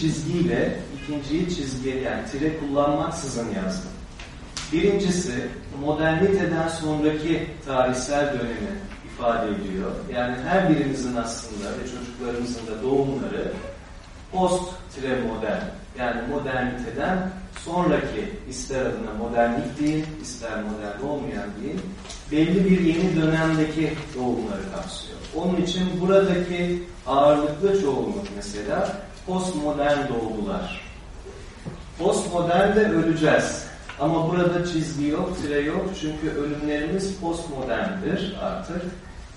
çizgiyle ikinciyi çizgi yani tire kullanmaksızın yazdım. Birincisi moderniteden sonraki tarihsel dönemi ifade ediyor. Yani her birimizin aslında ve çocuklarımızın da doğumları post tire modern yani moderniteden sonraki ister adına modernlik değil, ister modern olmayan değil, belli bir yeni dönemdeki doğumları kapsıyor. Onun için buradaki ağırlıklı çoğunluk mesela postmodern doğumlar. Postmodernde öleceğiz. Ama burada çizgi yok, tire yok. Çünkü ölümlerimiz postmoderndir artık.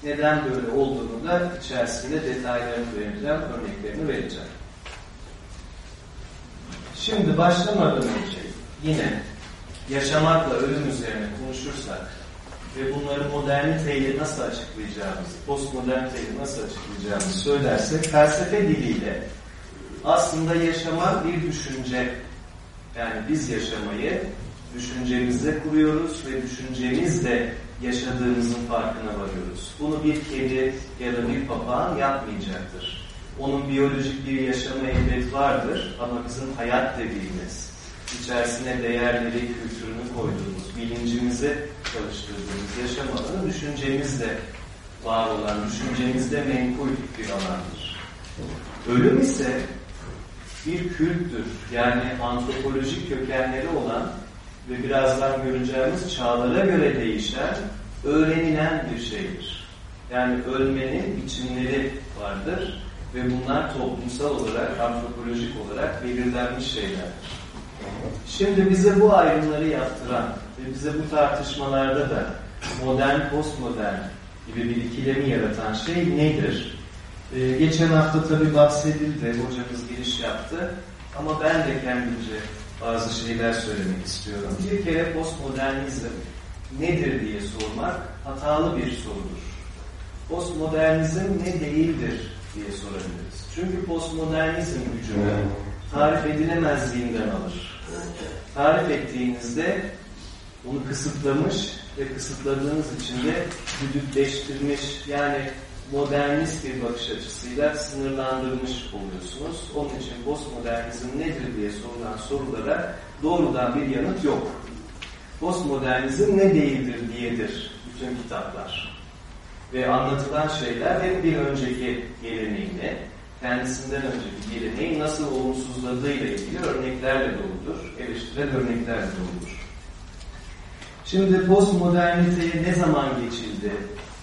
Neden böyle olduğunu da içerisinde detaylarını vereceğim, örneklerini vereceğim. Şimdi başlamadan önce yine yaşamakla ölüm üzerine konuşursak ve bunları moderniteyle nasıl açıklayacağımızı, postmoderniteyle nasıl açıklayacağımızı söylersek felsefe diliyle aslında yaşamak bir düşünce. Yani biz yaşamayı düşüncemizde kuruyoruz ve düşüncemizle yaşadığımızın farkına varıyoruz. Bunu bir kedi ya da bir papağan yapmayacaktır. Onun biyolojik bir yaşamı elbet vardır ama bizim hayat dediğimiz, içerisine değerleri, kültürünü koyduğumuz, bilincimizi çalıştırdığımız yaşam alanı düşüncemizde var olan, düşüncemizde menkul bir alandır. Ölüm ise bir kültür, yani antropolojik kökenleri olan ve birazdan göreceğimiz çağlara göre değişen, öğrenilen bir şeydir. Yani ölmenin biçimleri vardır ve bunlar toplumsal olarak, antropolojik olarak belirlenmiş şeylerdir. Şimdi bize bu ayrımları yaptıran ve bize bu tartışmalarda da modern, postmodern gibi bir ikilemi yaratan şey nedir? Ee, geçen hafta tabi bahsedildi, hocamız giriş yaptı ama ben de kendimce bazı şeyler söylemek istiyorum. Bir kere postmodernizm nedir diye sormak hatalı bir sorudur. Postmodernizm ne değildir diye sorabiliriz. Çünkü postmodernizm gücünü tarif edilemezliğinden alır. Tarif ettiğinizde onu kısıtlamış ve kısıtladığınız için de güdükleştirmiş yani modernist bir bakış açısıyla sınırlandırmış oluyorsunuz. Onun için postmodernizm nedir diye sorulan sorulara doğrudan bir yanıt yok. Postmodernizm ne değildir diyedir bütün kitaplar. Ve anlatılan şeyler hep bir önceki geleneğine, kendisinden önceki geleneği nasıl olumsuzladığıyla ilgili örneklerle doludur, eleştirel örneklerle doludur. Şimdi postmoderniteye ne zaman geçildi?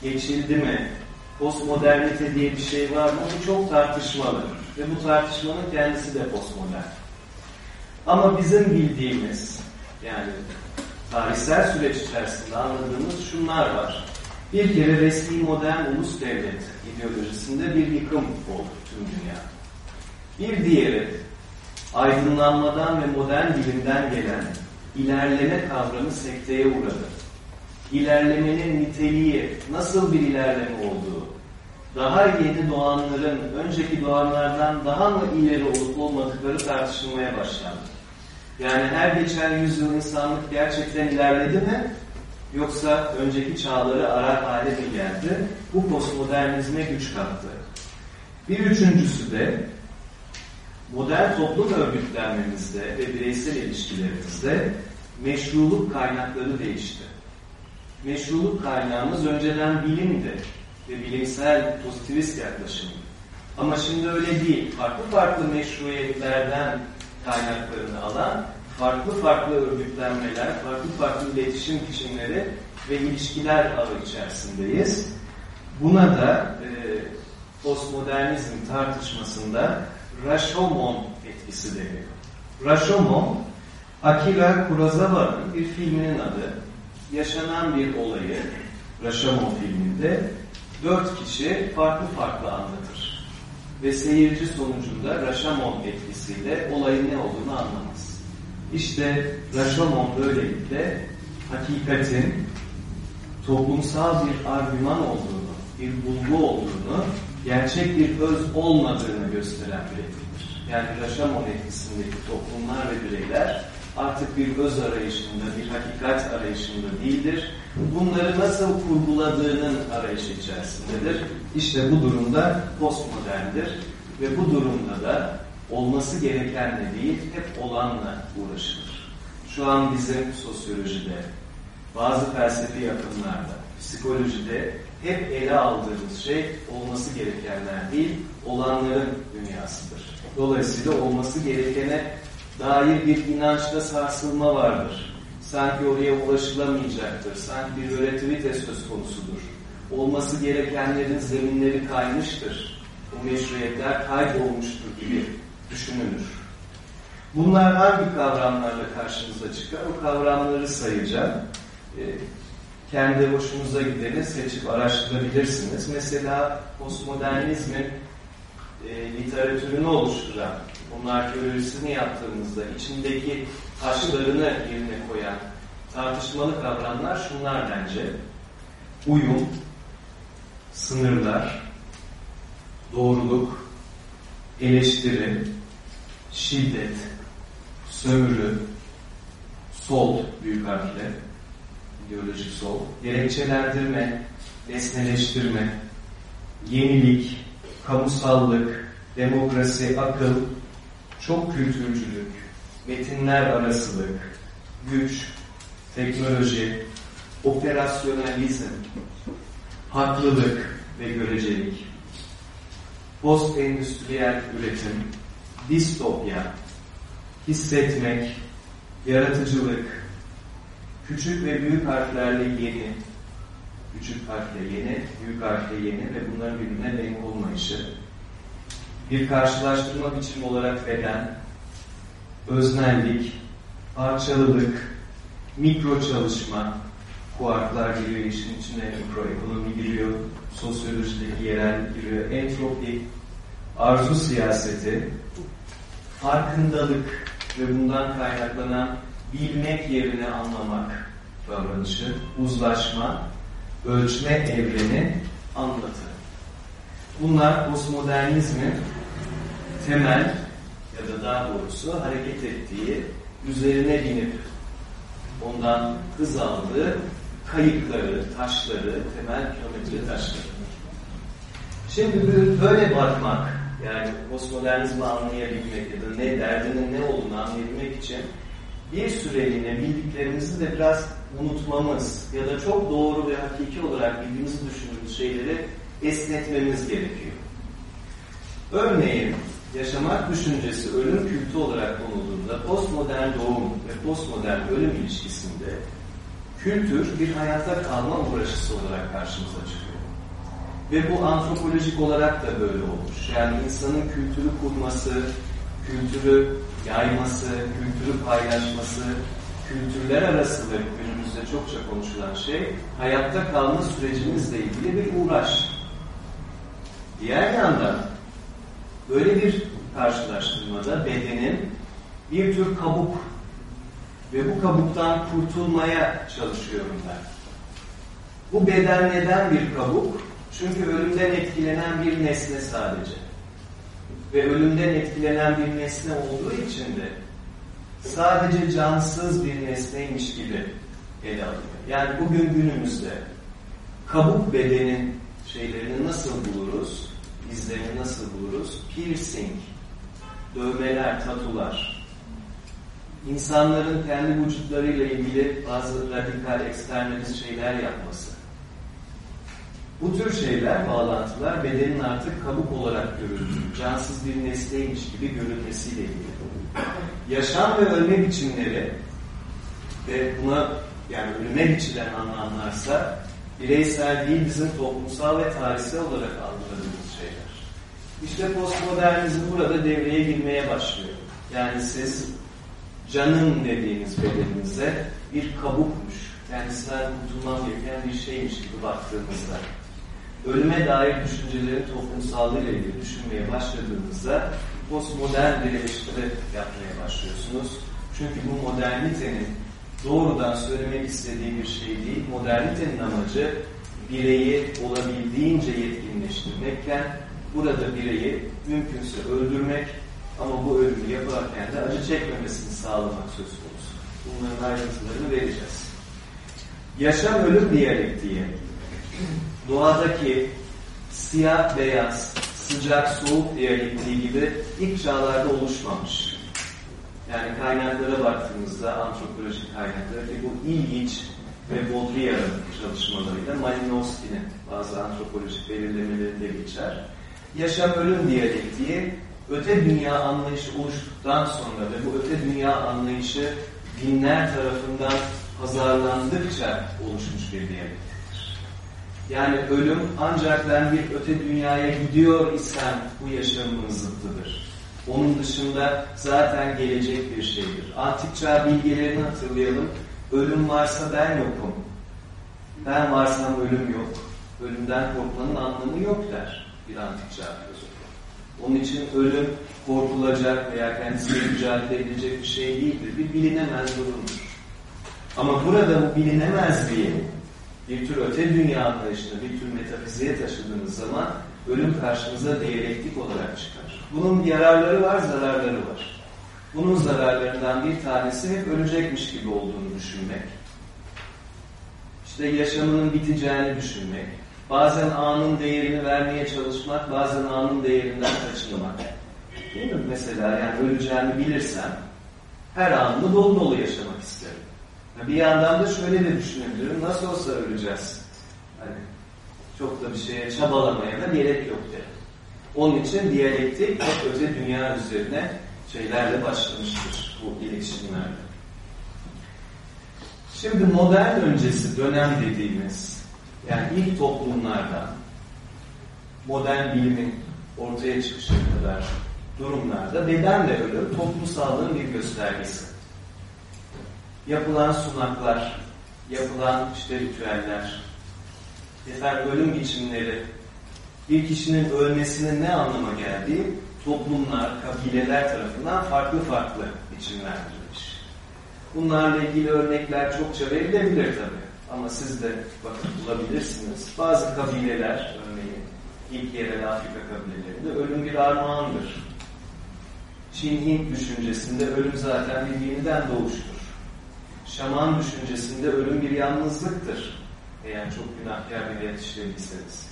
Geçildi mi? Postmodernite diye bir şey var mı? Bu çok tartışmalı. Ve bu tartışmanın kendisi de postmodern. Ama bizim bildiğimiz, yani tarihsel süreç içerisinde anladığımız şunlar var. Bir kere resmi modern ulus devlet ideolojisinde bir yıkım oldu tüm dünya. Bir diğeri aydınlanmadan ve modern bilimden gelen ilerleme kavramı sekteye uğradı. İlerlemenin niteliği, nasıl bir ilerleme olduğu, daha yeni doğanların önceki doğanlardan daha mı ileri olup olmadıkları tartışılmaya başlandı. Yani her geçen yüzyıl insanlık gerçekten ilerledi mi? Yoksa önceki çağları arar hale mi geldi? Bu postmodernizme güç kattı. Bir üçüncüsü de modern toplum örgütlenmemizde ve bireysel ilişkilerimizde meşruluk kaynakları değişti. Meşruluk kaynağımız önceden bilimdi ve bilimsel pozitivist yaklaşım. Ama şimdi öyle değil. Farklı farklı meşruiyetlerden kaynaklarını alan farklı farklı örgütlenmeler, farklı farklı iletişim biçimleri ve ilişkiler ağı içerisindeyiz. Buna da e, postmodernizm tartışmasında Rashomon etkisi deniyor. Rashomon, Akira Kurosawa'nın bir filminin adı. Yaşanan bir olayı Rashomon filminde dört kişi farklı farklı anlatır. Ve seyirci sonucunda Rashomon etkisiyle olayın ne olduğunu anlamaz. İşte Rashomon böylelikle hakikatin toplumsal bir argüman olduğunu, bir bulgu olduğunu, gerçek bir öz olmadığını gösteren bir etkisidir. Yani Rashomon etkisindeki toplumlar ve bireyler artık bir öz arayışında, bir hakikat arayışında değildir. Bunları nasıl kurguladığının arayışı içerisindedir. İşte bu durumda postmoderndir ve bu durumda da olması gerekenle değil, hep olanla uğraşılır. Şu an bizim sosyolojide, bazı felsefi yakınlarda, psikolojide hep ele aldığımız şey olması gerekenler değil, olanların dünyasıdır. Dolayısıyla olması gerekene dair bir inançta sarsılma vardır. Sanki oraya ulaşılamayacaktır, sanki bir relativite söz konusudur. Olması gerekenlerin zeminleri kaymıştır. Bu meşruiyetler kaybolmuştur gibi düşünülür. Bunlar hangi kavramlarla karşımıza çıkar? O kavramları sayacağım. Ee, kendi hoşunuza gideni seçip araştırabilirsiniz. Mesela postmodernizmin e, literatürünü oluşturan, onun arkeolojisini yaptığımızda içindeki taşlarını yerine koyan tartışmalı kavramlar şunlar bence. Uyum, sınırlar, doğruluk, eleştiri, şiddet, sömürü, sol büyük harfle, ideolojik sol, gerekçelendirme, nesneleştirme, yenilik, kamusallık, demokrasi, akıl, çok kültürcülük, metinler arasılık, güç, teknoloji, operasyonalizm, haklılık ve görecelik, post-endüstriyel üretim, distopya, hissetmek, yaratıcılık, küçük ve büyük harflerle yeni, küçük harfle yeni, büyük harfle yeni ve bunların birbirine denk olmayışı, bir karşılaştırma biçimi olarak beden, öznellik, parçalılık, mikro çalışma, kuarklar giriyor işin içine, mikroekonomi giriyor, sosyolojideki yerel giriyor, entropi, arzu siyaseti, farkındalık ve bundan kaynaklanan bilmek yerine anlamak davranışı, uzlaşma, ölçme evreni, anlatı. Bunlar postmodernizmin temel ya da daha doğrusu hareket ettiği, üzerine binip ondan hız aldığı kayıkları, taşları, temel kilometre taşları. Şimdi böyle bakmak, yani postmodernizmi anlayabilmek ya da ne derdinin ne olduğunu anlayabilmek için bir süreliğine bildiklerimizi de biraz unutmamız ya da çok doğru ve hakiki olarak bildiğimizi düşündüğümüz şeyleri esnetmemiz gerekiyor. Örneğin yaşamak düşüncesi ölüm kültü olarak konulduğunda postmodern doğum ve postmodern ölüm ilişkisinde kültür bir hayatta kalma uğraşısı olarak karşımıza çıkıyor. Ve bu antropolojik olarak da böyle olmuş. Yani insanın kültürü kurması, kültürü yayması, kültürü paylaşması, kültürler arası ve günümüzde çokça konuşulan şey hayatta kalma sürecimizle ilgili bir uğraş. Diğer yandan böyle bir karşılaştırmada bedenin bir tür kabuk ve bu kabuktan kurtulmaya çalışıyorum ben. Bu beden neden bir kabuk? Çünkü ölümden etkilenen bir nesne sadece. Ve ölümden etkilenen bir nesne olduğu için de sadece cansız bir nesneymiş gibi ele alıyor. Yani bugün günümüzde kabuk bedenin şeylerini nasıl buluruz? İzlerini nasıl buluruz? Piercing, dövmeler, tatular, insanların kendi vücutlarıyla ilgili bazı radikal, ekstremist şeyler yapması. Bu tür şeyler, bağlantılar bedenin artık kabuk olarak görüldüğü, cansız bir nesneymiş gibi görülmesiyle ilgili. Yaşam ve ölme biçimleri ve buna yani ölüme biçilen anlamlarsa bireysel değil bizim toplumsal ve tarihsel olarak şeyler. İşte postmodernizm burada devreye girmeye başlıyor. Yani siz canım dediğiniz bedeninize bir kabukmuş, kendisinden kurtulmam gereken bir şeymiş gibi baktığınızda, ölüme dair düşüncelerin toplumsallığıyla ilgili düşünmeye başladığınızda postmodern bir eleştiri yapmaya başlıyorsunuz. Çünkü bu modernitenin doğrudan söylemek istediği bir şey değil. Modernitenin amacı bireyi olabildiğince yetkinleştirmekken burada bireyi mümkünse öldürmek Ama bu ölümü yaparken de acı çekmemesini sağlamak söz konusu. Bunların ayrıntılarını vereceğiz. Yaşam ölüm diyalektiği doğadaki siyah beyaz, sıcak soğuk diyalektiği gibi ilk çağlarda oluşmamış. Yani kaynaklara baktığımızda antropolojik kaynaklara ki bu ilginç ve Baudrillard'ın çalışmalarıyla Malinowski'nin bazı antropolojik belirlemelerinde geçer. Yaşam ölüm diyalektiği öte dünya anlayışı oluştuktan sonra ve bu öte dünya anlayışı dinler tarafından pazarlandıkça oluşmuş bir diyalektiktir. Yani ölüm ancak ben bir öte dünyaya gidiyor isem bu yaşamımın zıttıdır. Onun dışında zaten gelecek bir şeydir. Antik çağ bilgilerini hatırlayalım. Ölüm varsa ben yokum. Ben varsam ölüm yok. Ölümden korkmanın anlamı yok der bir antik çağ filozofu. Onun için ölüm korkulacak veya kendisiyle mücadele edilecek bir şey değildir. Bir bilinemez durumdur. Ama burada bu bilinemezliği bir tür öte dünya anlayışını, bir tür metafiziğe taşıdığınız zaman ölüm karşımıza diyalektik olarak çıkar. Bunun yararları var, zararları var. Bunun zararlarından bir tanesi hep ölecekmiş gibi olduğunu düşünmek. İşte yaşamının biteceğini düşünmek. Bazen anın değerini vermeye çalışmak, bazen anın değerinden kaçınmak. Değil mi? Mesela yani öleceğimi bilirsem her anını dolu dolu yaşamak isterim. Bir yandan da şöyle de düşünebilirim. Nasıl olsa öleceğiz. Hani çok da bir şeye çabalamaya da gerek yok derim. Onun için diyalektik hep öte dünya üzerine şeylerle başlamıştır bu iletişimlerde. Şimdi modern öncesi dönem dediğimiz yani ilk toplumlarda modern bilimin ortaya çıkışına kadar durumlarda beden de ölüm toplumsallığın bir göstergesi. Yapılan sunaklar, yapılan işte ritüeller, efendim ölüm biçimleri, bir kişinin ölmesinin ne anlama geldiği toplumlar, kabileler tarafından farklı farklı biçimlendirilmiş. Bunlarla ilgili örnekler çokça verilebilir tabi. Ama siz de bakın bulabilirsiniz. Bazı kabileler örneğin ilk yerel Afrika kabilelerinde ölüm bir armağandır. Çin Hint düşüncesinde ölüm zaten bir yeniden doğuştur. Şaman düşüncesinde ölüm bir yalnızlıktır. Eğer çok günahkar bir yetiştirdiyseniz.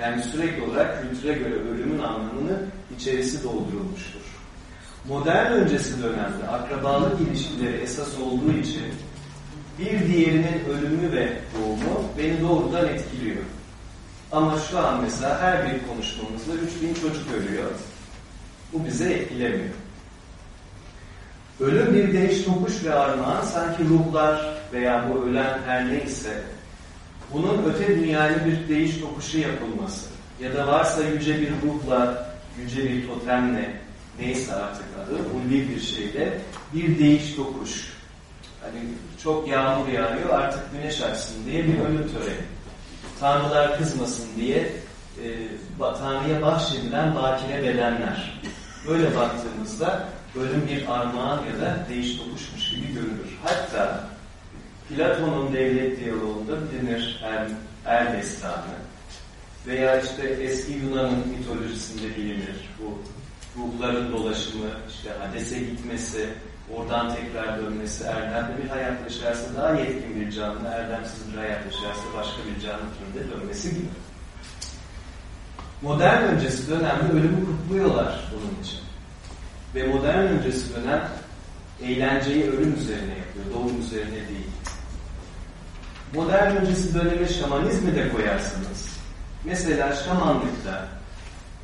Yani sürekli olarak kültüre göre ölümün anlamını içerisi doldurulmuştur. Modern öncesi dönemde akrabalık ilişkileri esas olduğu için bir diğerinin ölümü ve doğumu beni doğrudan etkiliyor. Ama şu an mesela her bir konuşmamızda 3000 çocuk ölüyor. Bu bize etkilemiyor. Ölüm bir değiş tokuş ve armağan sanki ruhlar veya bu ölen her neyse bunun öte dünyayla bir değiş tokuşu yapılması ya da varsa yüce bir ruhla, yüce bir totemle neyse artık adı, ulvi bir şeyle bir değiş tokuş. Hani çok yağmur yağıyor artık güneş açsın diye bir ölüm töreni. Tanrılar kızmasın diye e, Tanrı'ya bahşedilen bakire bedenler. Böyle baktığımızda ölüm bir armağan ya da değiş tokuşmuş gibi görülür. Hatta Platon'un devlet diyaloğunda bilinir er, er destanı veya işte eski Yunan'ın mitolojisinde bilinir bu ruhların dolaşımı, işte Hades'e gitmesi, oradan tekrar dönmesi, erdemli bir hayat yaşarsa daha yetkin bir canlı, erdemsiz bir hayat yaşarsa başka bir canlı türünde dönmesi gibi. Modern öncesi dönemde ölümü kutluyorlar bunun için. Ve modern öncesi dönem eğlenceyi ölüm üzerine yapıyor, doğum üzerine değil. Modern öncesi döneme şamanizmi de koyarsanız, mesela şamanlıkta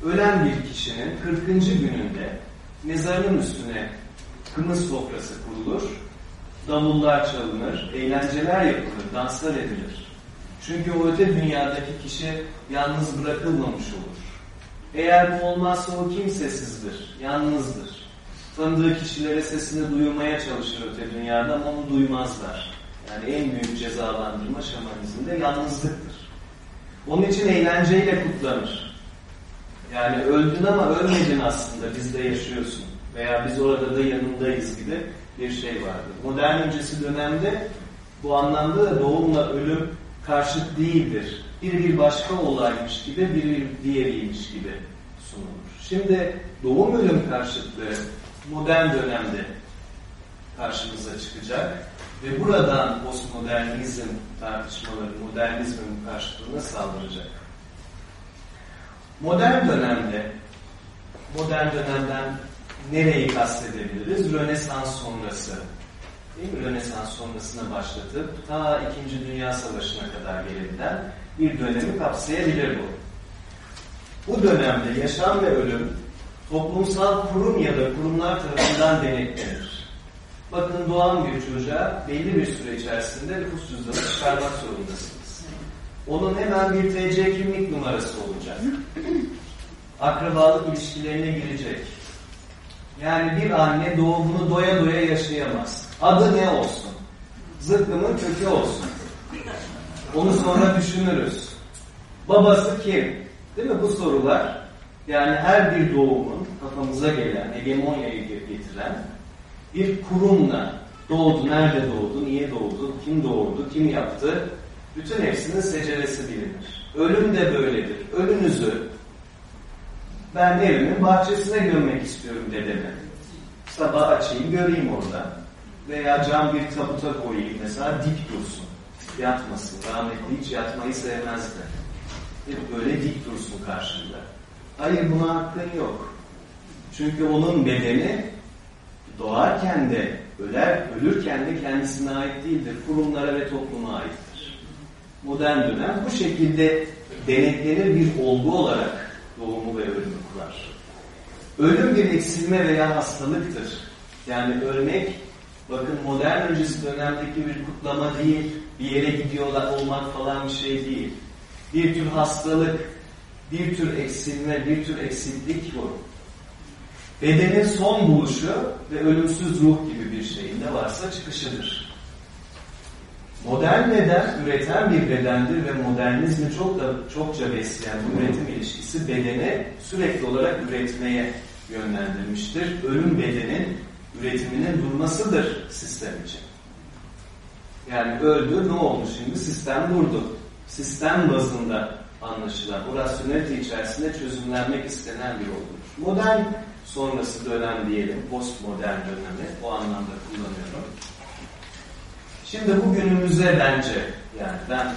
ölen bir kişinin 40. gününde mezarının üstüne kımız sofrası kurulur, davullar çalınır, eğlenceler yapılır, danslar edilir. Çünkü o öte dünyadaki kişi yalnız bırakılmamış olur. Eğer bu olmazsa o kimsesizdir, yalnızdır. Tanıdığı kişilere sesini duyurmaya çalışır öte dünyada ama onu duymazlar. Yani en büyük cezalandırma şamanizmde yalnızlıktır. Onun için eğlenceyle kutlanır. Yani öldün ama ölmedin aslında bizde yaşıyorsun. Veya biz orada da yanındayız gibi bir şey vardı. Modern öncesi dönemde bu anlamda da doğumla ölüm karşıt değildir. Bir bir başka olaymış gibi, bir bir diğeriymiş gibi sunulur. Şimdi doğum ölüm karşıtlığı modern dönemde karşımıza çıkacak ve buradan postmodernizm tartışmaları, modernizmin karşıtlığına saldıracak. Modern dönemde, modern dönemden nereyi kastedebiliriz? Rönesans sonrası. Değil mi? Rönesans sonrasına başlatıp ta İkinci Dünya Savaşı'na kadar gelebilen bir dönemi kapsayabilir bu. Bu dönemde yaşam ve ölüm toplumsal kurum ya da kurumlar tarafından denetlenir. Bakın doğan bir çocuğa belli bir süre içerisinde nüfus cüzdanı çıkarmak zorundasınız. Onun hemen bir TC kimlik numarası olacak. Akrabalık ilişkilerine girecek. Yani bir anne doğumunu doya doya yaşayamaz. Adı ne olsun? Zıkkımın kökü olsun. Onu sonra düşünürüz. Babası kim? Değil mi bu sorular? Yani her bir doğumun kafamıza gelen, hegemonyayı getiren bir kurumla doğdu, nerede doğdu, niye doğdu, kim doğurdu, kim yaptı, bütün hepsinin seceresi bilinir. Ölüm de böyledir. Ölünüzü ben evimin bahçesine gömmek istiyorum dedemi. Sabah açayım göreyim orada. Veya cam bir tabuta koyayım mesela dik dursun. Yatmasın. Rahmetli hiç yatmayı sevmezdi. Hep böyle dik dursun karşında. Hayır buna hakkın yok. Çünkü onun bedeni doğarken de öler, ölürken de kendisine ait değildir. Kurumlara ve topluma aittir. Modern dönem bu şekilde denetlenir bir olgu olarak doğumu ve ölümü kurar. Ölüm bir eksilme veya hastalıktır. Yani ölmek, bakın modern öncesi dönemdeki bir kutlama değil, bir yere gidiyorlar olmak falan bir şey değil. Bir tür hastalık, bir tür eksilme, bir tür eksiklik bu. Bedenin son buluşu ve ölümsüz ruh gibi bir şeyin de varsa çıkışıdır. Modern beden üreten bir bedendir ve modernizmi çok da çokça besleyen bu üretim ilişkisi bedene sürekli olarak üretmeye yönlendirmiştir. Ölüm bedenin üretiminin durmasıdır sistem için. Yani öldü ne oldu şimdi? Sistem durdu. Sistem bazında anlaşılan, bu rasyonelite içerisinde çözümlenmek istenen bir olgudur. Modern sonrası dönem diyelim, postmodern dönemi o anlamda kullanıyorum. Şimdi bu günümüze bence, yani ben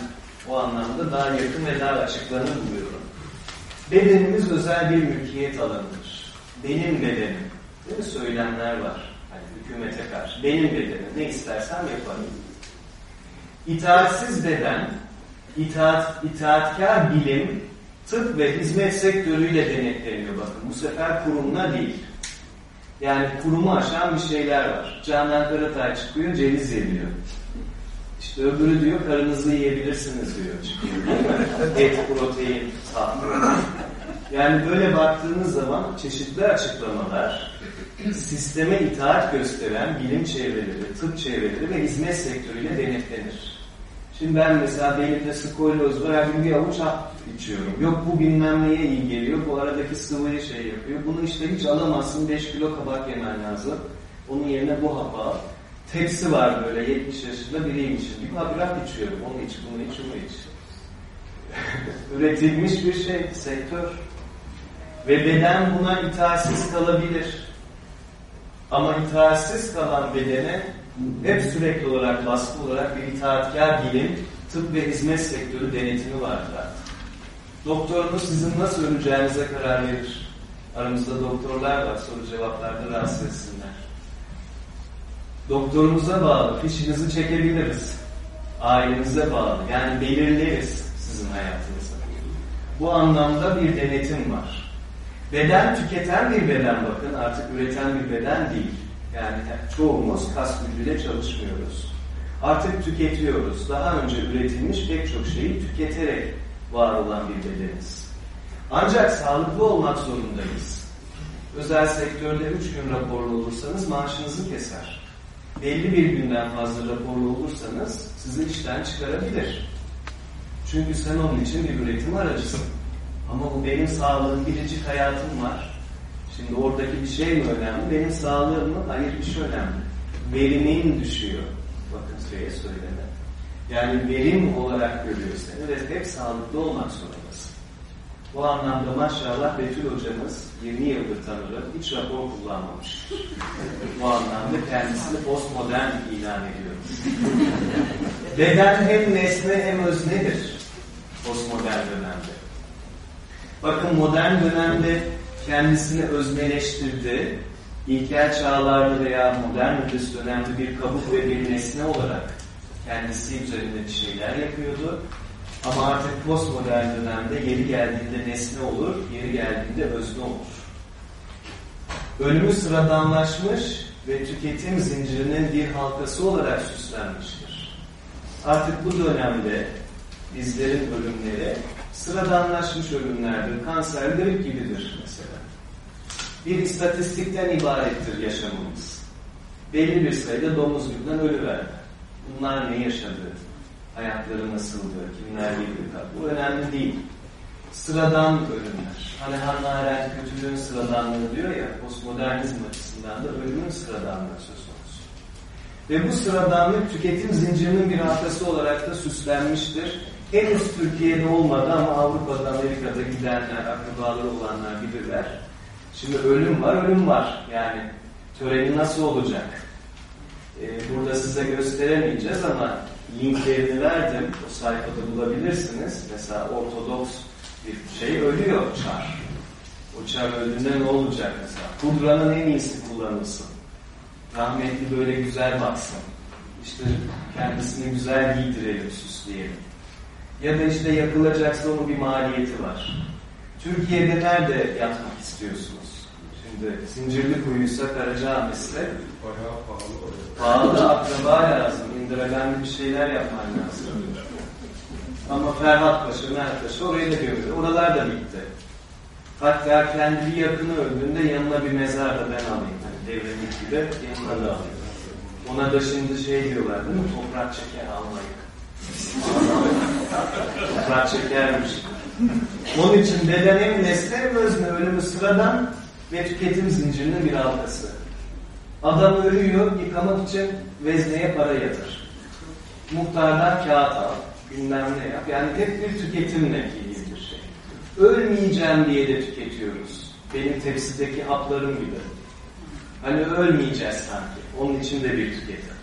o anlamda daha yakın ve daha açıklarını buluyorum. Bedenimiz özel bir mülkiyet alanıdır. Benim bedenim. Değil mi? Söylemler var. Hani hükümete karşı. Benim bedenim. Ne istersem yaparım. İtaatsiz beden, itaat, itaatkar bilim, tıp ve hizmet sektörüyle denetleniyor bakın. Bu sefer kurumla değil. Yani kurumu aşan bir şeyler var. Canan Karatay çıkıyor, ceviz yediyor. İşte öbürü diyor, karınızı yiyebilirsiniz diyor. Et, protein, saf. Yani böyle baktığınız zaman çeşitli açıklamalar sisteme itaat gösteren bilim çevreleri, tıp çevreleri ve hizmet sektörüyle denetlenir. Şimdi ben mesela benim skolyoz var, her gün bir avuç hap içiyorum. Yok bu bilmem neye iyi geliyor, bu aradaki sıvıyı şey yapıyor. Bunu işte hiç alamazsın, 5 kilo kabak yemen lazım. Onun yerine bu hapı al. Tepsi var böyle 70 yaşında biriymişim. Bir hap içiyorum, onu iç, bunu iç, onu iç. Üretilmiş bir şey, sektör. Ve beden buna itaatsiz kalabilir. Ama itaatsiz kalan bedene hep sürekli olarak, baskı olarak bir itaatkar bilim, tıp ve hizmet sektörü denetimi vardır artık. Doktorunuz sizin nasıl öleceğinize karar verir. Aramızda doktorlar var, soru cevaplarda rahatsız etsinler. Doktorunuza bağlı, fişinizi çekebiliriz. Ailenize bağlı, yani belirleriz sizin hayatınızı. Bu anlamda bir denetim var. Beden tüketen bir beden bakın, artık üreten bir beden değil. Yani çoğumuz kas gücüyle çalışmıyoruz. Artık tüketiyoruz. Daha önce üretilmiş pek çok şeyi tüketerek var olan bir bedeniz. Ancak sağlıklı olmak zorundayız. Özel sektörde üç gün raporlu olursanız maaşınızı keser. Belli bir günden fazla raporlu olursanız sizi işten çıkarabilir. Çünkü sen onun için bir üretim aracısın. Ama bu benim sağlığım, biricik hayatım var. Şimdi oradaki bir şey mi önemli? Benim sağlığım mı? Hayır bir şey önemli. Verimin düşüyor. Bakın şeye söyleme. Yani verim olarak görüyor seni ve hep sağlıklı olmak zorundasın. Bu anlamda maşallah Betül hocamız 20 yıldır tanırım, hiç rapor kullanmamış. Bu anlamda kendisini postmodern ilan ediyor. Beden hem nesne hem öznedir postmodern dönemde. Bakın modern dönemde kendisini özneleştirdi. İlkel çağlarda veya modern ötesi dönemde bir kabuk ve bir nesne olarak kendisi üzerinde bir şeyler yapıyordu. Ama artık postmodern dönemde yeri geldiğinde nesne olur, yeri geldiğinde özne olur. Ölümü sıradanlaşmış ve tüketim zincirinin bir halkası olarak süslenmiştir. Artık bu dönemde bizlerin ölümleri sıradanlaşmış ölümlerdir. Kanser, grip gibidir mesela. Bir istatistikten ibarettir yaşamımız. Belli bir sayıda domuzcuktan ölüverler. Bunlar ne yaşadı? Hayatları nasıldı? Kimler bilir? Bu önemli değil. Sıradan ölümler. Hani Hannah Arendt kötülüğün sıradanlığı diyor ya, postmodernizm açısından da ölümün sıradanlığı söz konusu. Ve bu sıradanlık tüketim zincirinin bir halkası olarak da süslenmiştir. Henüz Türkiye'de olmadı ama Avrupa'da, Amerika'da gidenler, akrabaları olanlar bilirler. Şimdi ölüm var, ölüm var. Yani töreni nasıl olacak? Ee, burada size gösteremeyeceğiz ama linklerini verdim. O sayfada bulabilirsiniz. Mesela Ortodoks bir şey ölüyor çar. O çar öldüğünde ne olacak mesela? Pudranın en iyisi kullanılsın. Rahmetli böyle güzel baksın. İşte kendisini güzel giydirelim, süsleyelim. Ya da işte yakılacaksa onun bir maliyeti var. Türkiye'de nerede yatmak istiyorsunuz? Şimdi Zincirli Kuyuysa Karacaahmet'se Bayağı pahalı pahalı akraba lazım. İndirelenli bir şeyler yapman lazım. Ama Ferhat Paşa, Mehmet Paşa orayı da gömüyor. Oralar da bitti. Hatta kendi yakını öldüğünde yanına bir mezar da ben alayım. Hani devrimlik gibi yanına da alayım. Ona da şimdi şey diyorlar değil mi? Toprak çeker almayın. Toprak çekermiş. Onun için beden hem nesne hem özne ölümü sıradan ve tüketim zincirinin bir halkası. Adam ölüyor, yıkamak için vezneye para yatır. Muhtardan kağıt al, bilmem ne yap. Yani hep bir tüketimle ilgili bir şey. Ölmeyeceğim diye de tüketiyoruz. Benim tepsideki haplarım gibi. Hani ölmeyeceğiz sanki. Onun için de bir tüketim.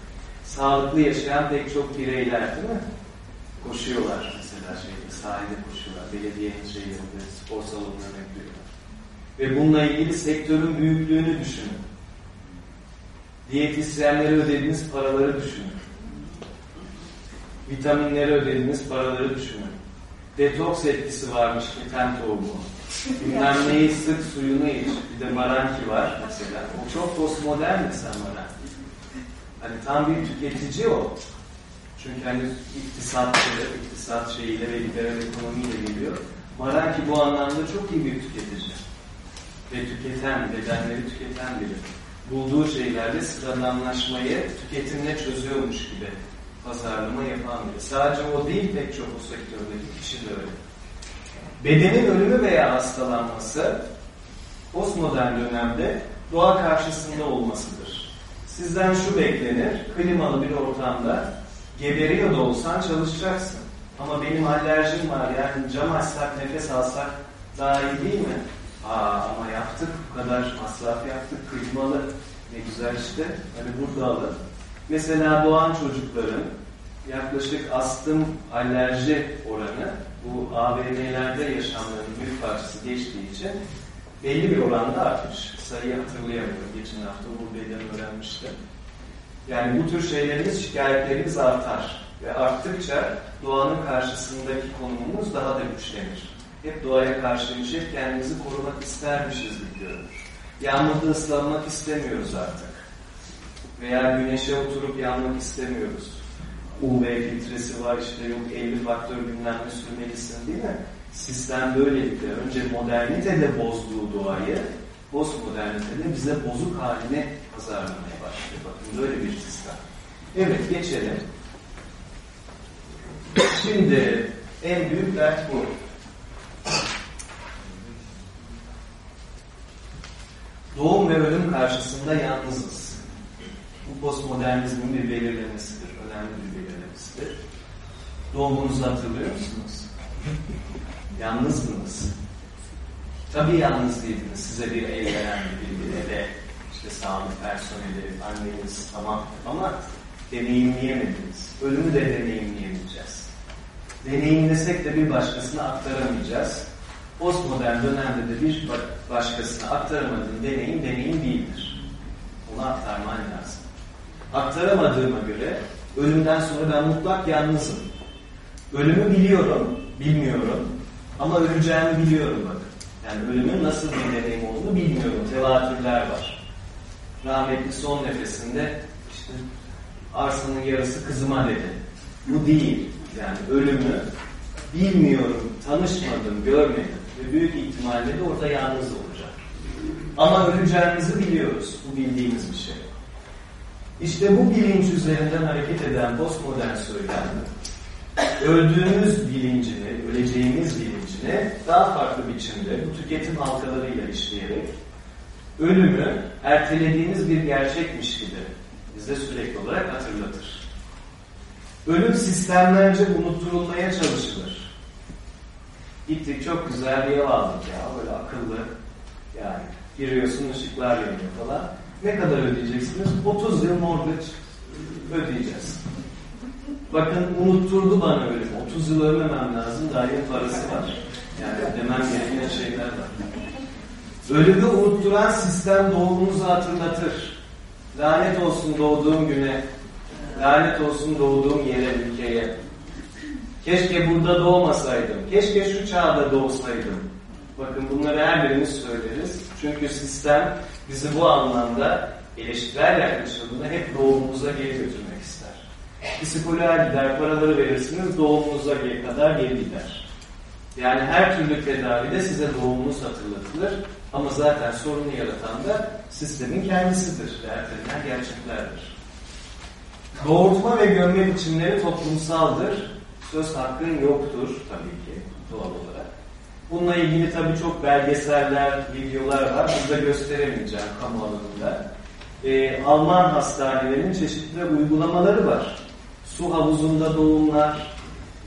Sağlıklı yaşayan pek çok bireyler değil mi? Koşuyorlar mesela şeyde, sahilde koşuyorlar. Belediyenin şeylerinde, spor salonlarına gidiyorlar. Ve bununla ilgili sektörün büyüklüğünü düşünün. Diyetisyenlere ödediğiniz paraları düşünün. Vitaminlere ödediğiniz paraları düşünün. Detoks etkisi varmış keten tohumu. Bilmem neyi sık suyunu iç. Bir de maranki var mesela. O çok postmodern mesela maranki. Hani tam bir tüketici o. Çünkü hani iktisatçı, iktisat şeyiyle ve liberal ekonomiyle geliyor. Maranki bu anlamda çok iyi bir tüketici. Ve tüketen, bedenleri tüketen biri bulduğu şeylerle sıradanlaşmayı tüketimle çözüyormuş gibi pazarlama yapan biri. Sadece o değil pek çok o sektördeki kişi de öyle. Bedenin ölümü veya hastalanması postmodern dönemde doğa karşısında olmasıdır. Sizden şu beklenir, klimalı bir ortamda geberiyor da olsan çalışacaksın. Ama benim alerjim var yani cam açsak, nefes alsak daha iyi değil mi? Aa ama yaptık bu kadar masraf yaptık klimalı ne güzel işte hani burada alın. Mesela doğan çocukların yaklaşık astım alerji oranı bu AVM'lerde yaşamlarının büyük parçası geçtiği için belli bir oranda artmış. Sayıyı hatırlayamıyorum. Geçen hafta buradaydım öğrenmiştim. Yani bu tür şeylerimiz, şikayetlerimiz artar. Ve arttıkça doğanın karşısındaki konumumuz daha da güçlenir hep doğaya karşıymış, hep kendimizi korumak istermişiz gibi görünür. Yağmurda ıslanmak istemiyoruz artık. Veya güneşe oturup yanmak istemiyoruz. UV filtresi var işte yok 50 faktör bilmem sürmelisin değil mi? Sistem böylelikle önce modernitede bozduğu doğayı postmodernitede bize bozuk haline pazarlamaya başlıyor. Bakın böyle bir sistem. Evet geçelim. Şimdi en büyük dert bu. Doğum ve ölüm karşısında yalnızız. Bu postmodernizmin bir belirlemesidir. Önemli bir belirlemesidir. Doğumunuzu hatırlıyor musunuz? Yalnızdınız. Tabii yalnız değildiniz. Size bir el veren bir eve, işte sağlık personeli, anneniz tamam ama deneyimleyemediniz. Ölümü de deneyimleyemeyeceğiz. Deneyimlesek de bir başkasına aktaramayacağız. Postmodern dönemde de bir başkasına aktaramadığın deneyim deneyim değildir. Onu aktarman lazım. Aktaramadığıma göre ölümden sonra ben mutlak yalnızım. Ölümü biliyorum, bilmiyorum ama öleceğimi biliyorum bakın. Yani ölümün nasıl bir deneyim olduğunu bilmiyorum. Tevatürler var. Rahmetli son nefesinde işte arsanın yarısı kızıma dedi. Bu değil. Yani ölümü bilmiyorum, tanışmadım, görmedim büyük ihtimalle de orada yalnız olacak. Ama öleceğimizi biliyoruz. Bu bildiğimiz bir şey. İşte bu bilinç üzerinden hareket eden postmodern söylem öldüğümüz bilincini, öleceğimiz bilincini daha farklı biçimde bu tüketim halkalarıyla işleyerek ölümü ertelediğiniz bir gerçekmiş gibi bize sürekli olarak hatırlatır. Ölüm sistemlerce unutturulmaya çalışılır. Gittik çok güzel bir ev aldık ya böyle akıllı yani giriyorsun ışıklar yanıyor falan. Ne kadar ödeyeceksiniz? 30 yıl mortgage ödeyeceğiz. Bakın unutturdu bana ölüm. 30 yıl ölmemem lazım. Yıl parası var. Yani demem gereken şeyler var. Ölümü unutturan sistem doğumunuzu hatırlatır. Lanet olsun doğduğum güne. Lanet olsun doğduğum yere, ülkeye. Keşke burada doğmasaydım. Keşke şu çağda doğsaydım. Bakın bunları her birimiz söyleriz. Çünkü sistem bizi bu anlamda eleştirel yaklaşımında hep doğumumuza geri götürmek ister. Psikoloğa gider, paraları verirsiniz, doğumunuza kadar geri gider. Yani her türlü tedavide size doğumunuz hatırlatılır. Ama zaten sorunu yaratan da sistemin kendisidir. Ertelenen gerçeklerdir. Doğurtma ve gömme biçimleri toplumsaldır. Söz hakkın yoktur tabii ki doğal olarak. Bununla ilgili tabii çok belgeseller, videolar var. Burada gösteremeyeceğim kamu alanında. Ee, Alman hastanelerinin çeşitli uygulamaları var. Su havuzunda doğumlar,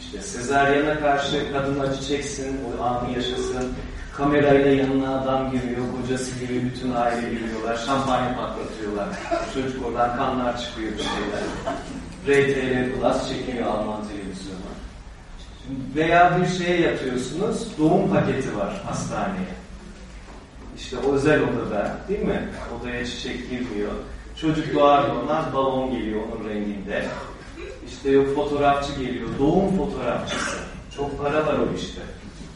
işte sezaryana karşı kadın acı çeksin, o anı yaşasın. Kamerayla yanına adam giriyor, kocası gibi bütün aile giriyorlar, şampanya patlatıyorlar. Çocuk oradan kanlar çıkıyor bir şeyler. RTL Plus çekiyor Alman. Veya bir şeye yatıyorsunuz, doğum paketi var hastaneye. İşte özel odada değil mi? Odaya çiçek girmiyor. Çocuk doğar doğmaz balon geliyor onun renginde. İşte yok fotoğrafçı geliyor. Doğum fotoğrafçısı. Çok para var o işte.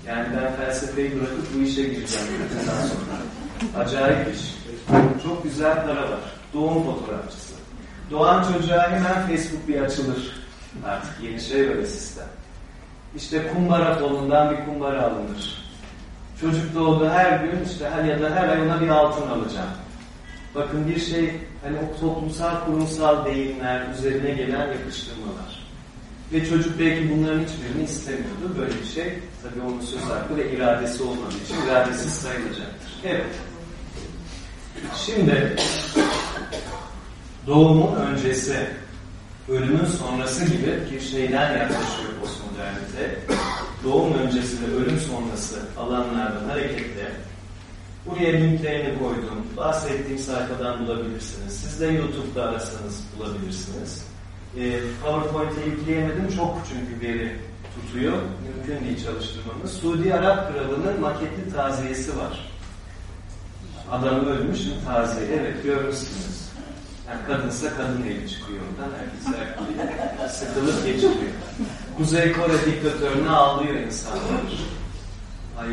Yani ben felsefeyi bırakıp bu işe gireceğim. sonra. Acayip iş. Çok güzel para var. Doğum fotoğrafçısı. Doğan çocuğa hemen Facebook bir açılır. Artık yeni şey öyle sistem. İşte kumbara fonundan bir kumbara alınır. Çocuk doğdu her gün işte her ya da her ay ona bir altın alacağım. Bakın bir şey hani o toplumsal kurumsal deyimler üzerine gelen yapıştırmalar. Ve çocuk belki bunların hiçbirini istemiyordu. Böyle bir şey tabii onun söz hakkı ve iradesi olmadığı için iradesiz sayılacaktır. Evet. Şimdi doğumun öncesi, ölümün sonrası gibi bir şeyden yaklaşıyor postmodernite. Doğum öncesi ve ölüm sonrası alanlardan hareketle buraya linklerini koydum. Bahsettiğim sayfadan bulabilirsiniz. Siz de YouTube'da arasanız bulabilirsiniz. E, PowerPoint'e yükleyemedim. Çok çünkü veri tutuyor. Mümkün değil çalıştırmamız. Suudi Arap Kralı'nın maketli taziyesi var. Adam ölmüş taziye. Evet görmüşsünüz. Yani kadınsa kadın eli çıkıyor oradan. Erkekse sıkılıp geçiriyor. Kuzey Kore diktatörünü ağlıyor insanlar. Ay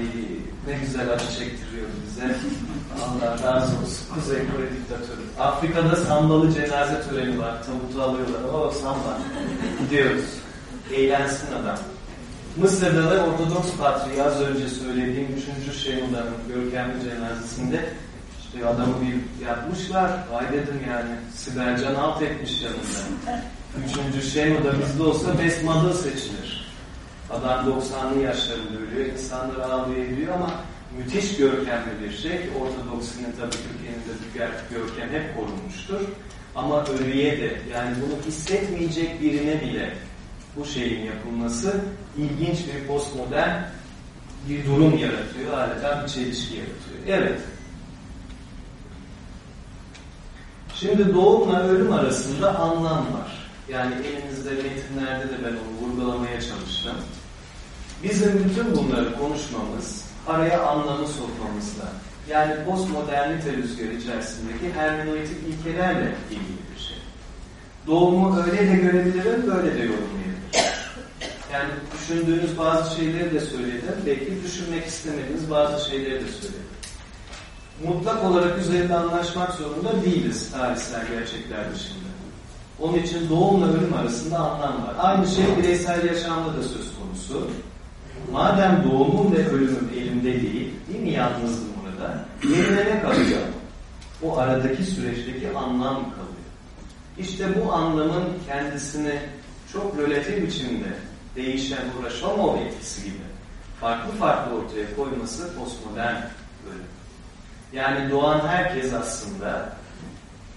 ne güzel acı çektiriyor bize. Allah razı olsun. Kuzey Kore diktatörü. Afrika'da sambalı cenaze töreni var. Tabutu alıyorlar. O samba. Gidiyoruz. Eğlensin adam. Mısır'da da Ortodoks Patriği az önce söylediğim 3. Şenola'nın görkemli cenazesinde işte adamı bir yapmışlar. Vay dedim yani. Sibel Can alt etmiş yanında. Üçüncü şey o da bizde olsa best model seçilir. Adam 90'lı yaşlarında ölüyor, insanlar ağlayabiliyor ama müthiş görkemli bir şey Ortodoksinin tabii Türkiye'nin de görkem hep korunmuştur. Ama ölüye de yani bunu hissetmeyecek birine bile bu şeyin yapılması ilginç bir postmodern bir durum yaratıyor, adeta bir çelişki yaratıyor. Evet. Şimdi doğumla ölüm arasında anlam var. Yani elinizde metinlerde de ben onu vurgulamaya çalıştım. Bizim bütün bunları konuşmamız, araya anlamı sokmamızla, yani postmodernite rüzgarı içerisindeki hermeneutik ilkelerle ilgili bir şey. Doğumu öyle de görebilirim, böyle de yorumlayabilirim. Yani düşündüğünüz bazı şeyleri de söyledim, belki düşünmek istemediğiniz bazı şeyleri de söyledim. Mutlak olarak üzerinde anlaşmak zorunda değiliz tarihsel gerçekler dışında. Onun için doğumla ölüm arasında anlam var. Aynı şey bireysel yaşamda da söz konusu. Madem doğumum ve ölümüm elimde değil, değil mi yalnızdım orada? Yerine ne kalıyor? O aradaki süreçteki anlam kalıyor. İşte bu anlamın kendisini çok relatif biçimde değişen bu Rashomov etkisi gibi farklı farklı ortaya koyması postmodern bölüm. Yani doğan herkes aslında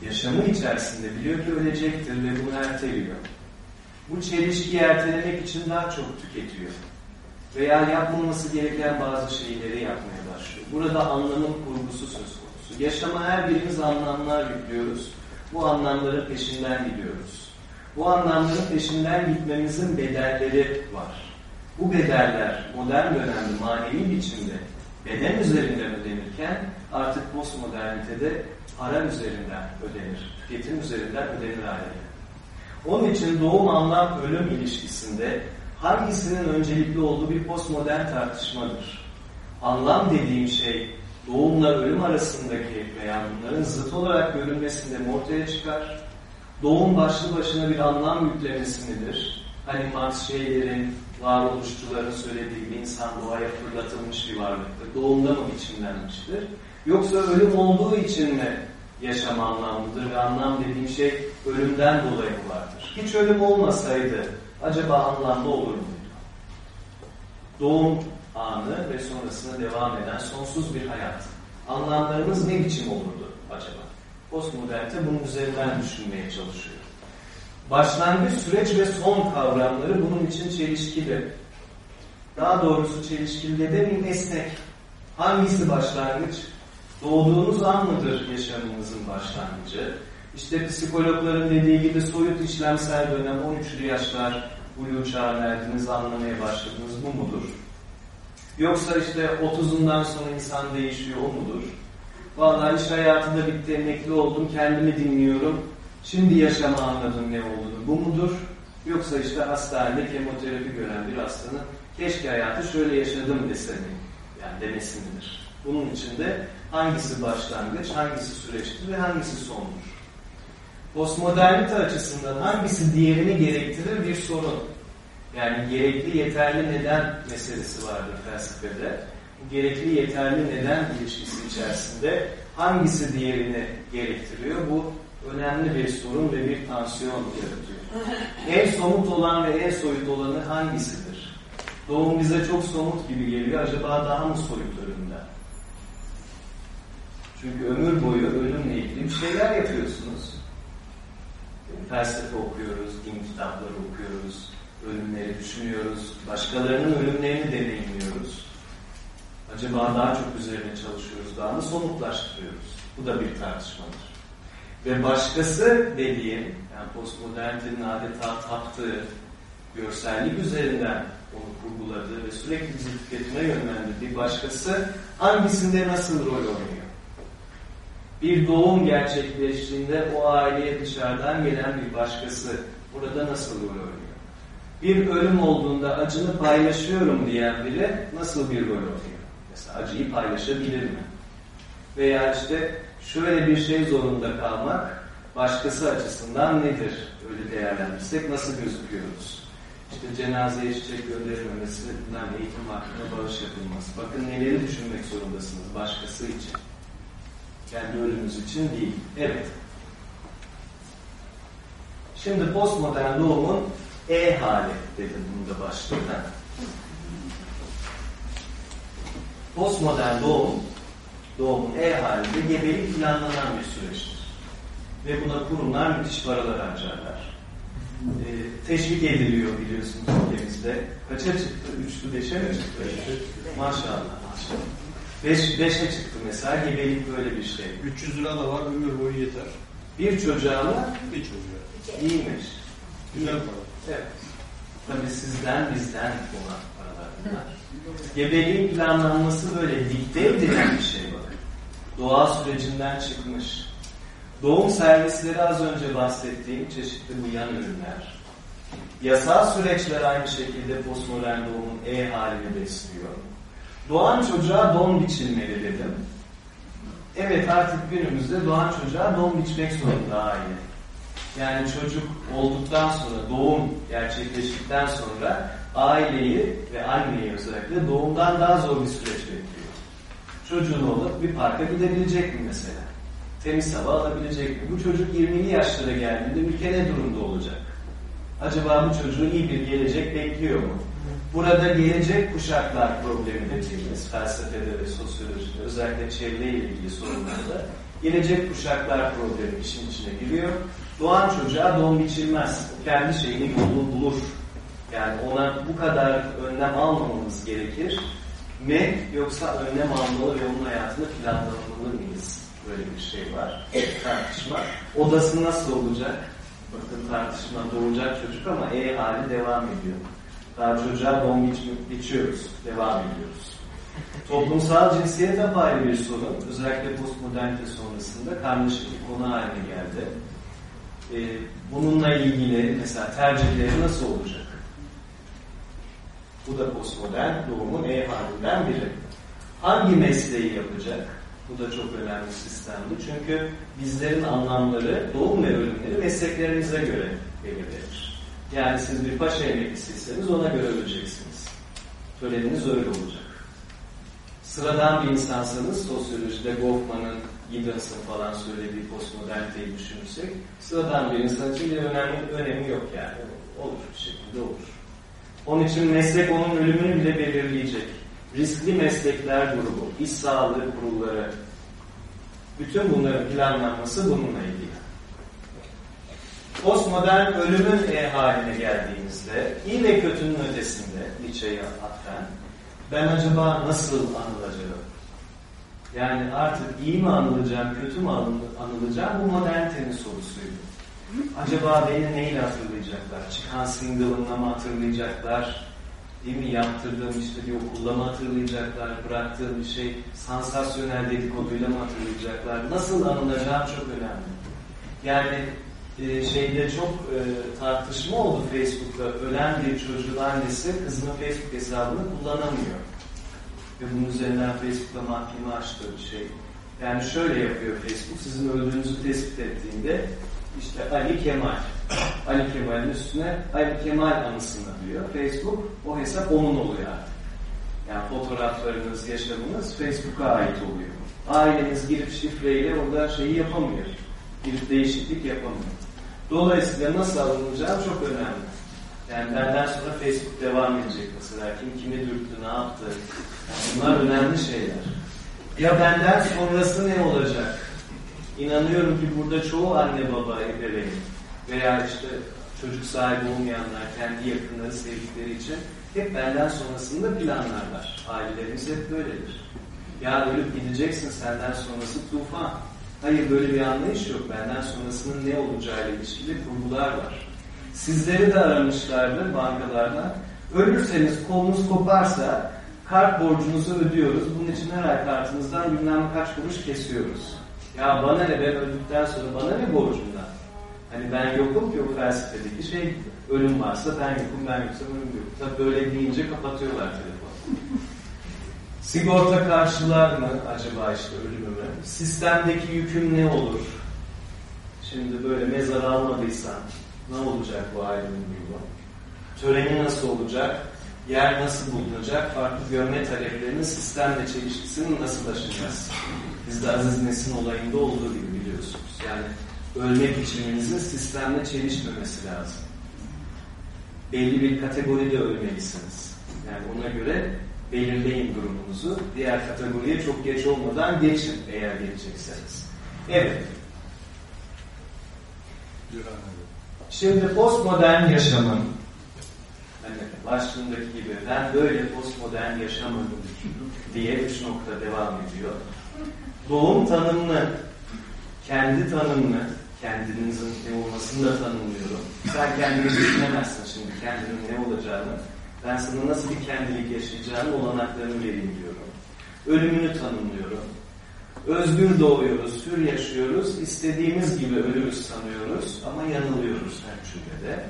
yaşamı içerisinde biliyor ki ölecektir ve bunu erteliyor. Bu çelişkiyi ertelemek için daha çok tüketiyor. Veya yapılması gereken bazı şeyleri yapmaya başlıyor. Burada anlamın kurgusu söz konusu. Yaşama her birimiz anlamlar yüklüyoruz. Bu anlamların peşinden gidiyoruz. Bu anlamların peşinden gitmemizin bedelleri var. Bu bedeller modern dönemde manevi biçimde beden üzerinden ödenirken artık postmodernitede para üzerinden ödenir. Tüketim üzerinden ödenir hale Onun için doğum anlam ölüm ilişkisinde hangisinin öncelikli olduğu bir postmodern tartışmadır. Anlam dediğim şey doğumla ölüm arasındaki veya bunların zıt olarak görülmesinde mi ortaya çıkar? Doğum başlı başına bir anlam yüklemesi midir? Hani Max Scheler'in varoluşçuların söylediği gibi insan doğaya fırlatılmış bir varlıktır. Doğumda mı biçimlenmiştir? Yoksa ölüm olduğu için mi yaşam anlamlıdır ve anlam dediğim şey ölümden dolayı vardır? Hiç ölüm olmasaydı acaba anlamlı olur muydu? Doğum anı ve sonrasında devam eden sonsuz bir hayat. Anlamlarımız ne biçim olurdu acaba? Postmodernite bunun üzerinden düşünmeye çalışıyor. Başlangıç, süreç ve son kavramları bunun için çelişkili. Daha doğrusu çelişkili de demeyeyim esnek. Hangisi başlangıç? Doğduğunuz an mıdır yaşamınızın başlangıcı? İşte psikologların dediği gibi soyut işlemsel dönem 13'lü yaşlar buluğ çağına erdiniz, anlamaya başladınız bu mudur? Yoksa işte 30'undan sonra insan değişiyor o mudur? Vallahi iş hayatında bitti, emekli oldum, kendimi dinliyorum. Şimdi yaşama anladım ne olduğunu. Bu mudur? Yoksa işte hastanede kemoterapi gören bir hastanın keşke hayatı şöyle yaşadım deseni, yani demesi midir? Bunun içinde hangisi başlangıç, hangisi süreçtir ve hangisi sondur? Postmodernite açısından hangisi diğerini gerektirir bir sorun. Yani gerekli yeterli neden meselesi vardır felsefede. Bu gerekli yeterli neden ilişkisi içerisinde hangisi diğerini gerektiriyor? Bu önemli bir sorun ve bir tansiyon yaratıyor. En somut olan ve en soyut olanı hangisidir? Doğum bize çok somut gibi geliyor. Acaba daha mı soyut ölümden? Çünkü ömür boyu ölümle ilgili bir şeyler yapıyorsunuz. Felsefe okuyoruz, din kitapları okuyoruz, ölümleri düşünüyoruz, başkalarının ölümlerini deneyimliyoruz. Acaba daha çok üzerine çalışıyoruz, daha mı somutlaştırıyoruz? Bu da bir tartışmadır. Ve başkası dediğim, yani postmodernitenin adeta taptığı görsellik üzerinden onu kurguladığı ve sürekli bizi tüketime yönlendirdiği başkası hangisinde nasıl rol oynuyor? Bir doğum gerçekleştiğinde o aileye dışarıdan gelen bir başkası burada nasıl rol oynuyor? Bir ölüm olduğunda acını paylaşıyorum diyen biri nasıl bir rol oynuyor? Mesela acıyı paylaşabilir mi? Veya işte şöyle bir şey zorunda kalmak başkası açısından nedir? Öyle değerlendirsek nasıl gözüküyoruz? İşte cenazeye çiçek gönderilmemesi, eğitim hakkında bağış yapılması. Bakın neleri düşünmek zorundasınız başkası için. Kendi ölümünüz için değil. Evet. Şimdi postmodern doğumun E hali dedim bunu da başlıkta. Postmodern doğum, doğumun E halinde gebelik planlanan bir süreçtir. Ve buna kurumlar müthiş paralar harcarlar. e, teşvik ediliyor biliyorsunuz ülkemizde. Kaça çıktı? Üçlü beşe mi çıktı? Maşallah maşallah. Beş, beşe çıktı mesela gebelik böyle bir şey. 300 lira da var ömür boyu yeter. Bir çocuğa mı? Bir çocuğa. İyiymiş. Güzel para. Evet. Tabii sizden bizden olan paralar bunlar. Gebeliğin planlanması böyle dikte edilen bir şey bakın. Doğa sürecinden çıkmış. Doğum servisleri az önce bahsettiğim çeşitli bu yan ürünler. Yasal süreçler aynı şekilde postmodern doğumun E halini besliyor. Doğan çocuğa don biçilmeli dedim. Evet artık günümüzde doğan çocuğa don biçmek zorunda aile. Yani çocuk olduktan sonra, doğum gerçekleştikten sonra aileyi ve anneyi özellikle doğumdan daha zor bir süreç bekliyor. Çocuğun olup bir parka gidebilecek mi mesela? Temiz hava alabilecek mi? Bu çocuk 20'li yaşlara geldiğinde ülke ne durumda olacak? Acaba bu çocuğun iyi bir gelecek bekliyor mu? Burada gelecek kuşaklar problemi dediğimiz felsefede ve sosyolojide özellikle çevreyle ilgili sorunlarda gelecek kuşaklar problemi işin içine giriyor. Doğan çocuğa doğum biçilmez. Kendi şeyini yolunu bulur. Yani ona bu kadar önlem almamamız gerekir mi yoksa önlem almalı ve onun hayatını planlamalı mıyız? Böyle bir şey var. Tartışma. Odası nasıl olacak? Bakın tartışma doğacak çocuk ama E hali devam ediyor. Daha çocuğa doğum biç biçiyoruz. Devam ediyoruz. Toplumsal cinsiyet apayrı bir sorun. Özellikle postmodernite sonrasında karmaşık bir konu haline geldi. Ee, bununla ilgili mesela tercihleri nasıl olacak? Bu da postmodern doğumun E halinden biri. Hangi mesleği yapacak? Bu da çok önemli sistemdi. Çünkü bizlerin anlamları, doğum ve ölümleri mesleklerinize göre belirlenir. Yani siz bir paşa emeklisiyseniz ona göre öleceksiniz. Töreniniz öyle olacak. Sıradan bir insansanız sosyolojide Goffman'ın, Giddens'ın falan söylediği postmoderniteyi düşünürsek sıradan bir insan için bir önemi, önemi yok yani. Olur bir şekilde olur. Onun için meslek onun ölümünü bile belirleyecek. Riskli meslekler grubu, iş sağlığı kurulları, bütün bunların planlanması bununla ilgili. Postmodern ölümün e haline geldiğimizde, iyi ve kötünün ötesinde Nietzsche'ye atfen, ben acaba nasıl anılacağım? Yani artık iyi mi anılacağım, kötü mü anılacağım? Bu modernitenin sorusuydu. Acaba beni neyle hatırlayacaklar? Çıkan single'ımla mı hatırlayacaklar? Değil mi? Yaptırdığım işte bir okulla mı hatırlayacaklar? Bıraktığım bir şey sansasyonel dedikoduyla mı hatırlayacaklar? Nasıl anılacağım çok önemli. Yani e, şeyde çok e, tartışma oldu Facebook'ta. Ölen bir çocuğun annesi kızının Facebook hesabını kullanamıyor. Ve bunun üzerinden Facebook'ta mahkeme açtığı bir şey. Yani şöyle yapıyor Facebook, sizin öldüğünüzü tespit ettiğinde işte Ali Kemal. Ali Kemal'in üstüne Ali Kemal anısını diyor. Facebook o hesap onun oluyor artık. Yani fotoğraflarınız, yaşamınız Facebook'a ait oluyor. Aileniz girip şifreyle orada şeyi yapamıyor. Girip değişiklik yapamıyor. Dolayısıyla nasıl alınacağı çok önemli. Yani benden sonra Facebook devam edecek mesela. Kim kimi dürttü, ne yaptı. Bunlar önemli şeyler. Ya benden sonrası ne olacak? İnanıyorum ki burada çoğu anne baba ebeveyn veya işte çocuk sahibi olmayanlar kendi yakınları sevdikleri için hep benden sonrasında planlarlar. Ailelerimiz hep böyledir. Ya ölüp gideceksin senden sonrası tufan. Hayır böyle bir anlayış yok. Benden sonrasının ne olacağıyla ilişkili kurgular var. Sizleri de aramışlardır bankalardan. Ölürseniz kolunuz koparsa kart borcunuzu ödüyoruz. Bunun için her ay kartınızdan bilmem kaç kuruş kesiyoruz. Ya bana ne ben öldükten sonra bana ne borcumdan? Hani ben yokum ki o felsefedeki şey. Ölüm varsa ben yokum, ben yoksam ölüm yok. Tabi böyle deyince kapatıyorlar telefonu. Sigorta karşılar mı acaba işte ölümümü? Sistemdeki yüküm ne olur? Şimdi böyle mezar almadıysan ne olacak bu ailenin durumu? Töreni nasıl olacak? Yer nasıl bulunacak? Farklı görme taleplerinin sistemle çelişkisini nasıl aşacağız? Bizde Aziz Nesin olayında olduğu gibi biliyorsunuz. Yani ölmek biçiminizin sistemle çelişmemesi lazım. Belli bir kategoride ölmelisiniz. Yani ona göre belirleyin durumunuzu. Diğer kategoriye çok geç olmadan geçin eğer geçecekseniz. Evet. Şimdi postmodern yaşamın hani başlığındaki gibi ben böyle postmodern yaşamadım diye üç nokta devam ediyor. Doğum tanımını, kendi tanımını, kendinizin ne olmasını da tanımlıyorum. Sen kendini düşünemezsin şimdi kendinin ne olacağını. Ben sana nasıl bir kendilik yaşayacağını olanaklarını vereyim diyorum. Ölümünü tanımlıyorum. Özgür doğuyoruz, hür yaşıyoruz, istediğimiz gibi ölürüz sanıyoruz ama yanılıyoruz her cümlede.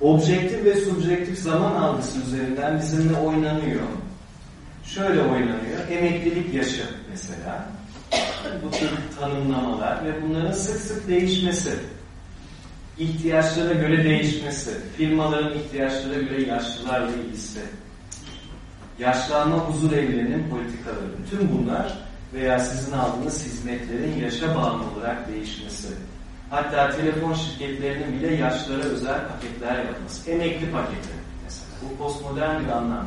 Objektif ve subjektif zaman algısı üzerinden bizimle oynanıyor. Şöyle oynanıyor, emeklilik yaşı mesela. Bu tür tanımlamalar ve bunların sık sık değişmesi. İhtiyaçlara göre değişmesi, firmaların ihtiyaçlara göre yaşlılarla ilgisi, yaşlanma huzur evlerinin politikaları, bütün bunlar veya sizin aldığınız hizmetlerin yaşa bağımlı olarak değişmesi. Hatta telefon şirketlerinin bile yaşlara özel paketler yapması. Emekli paketi mesela. Bu postmodern bir anlam.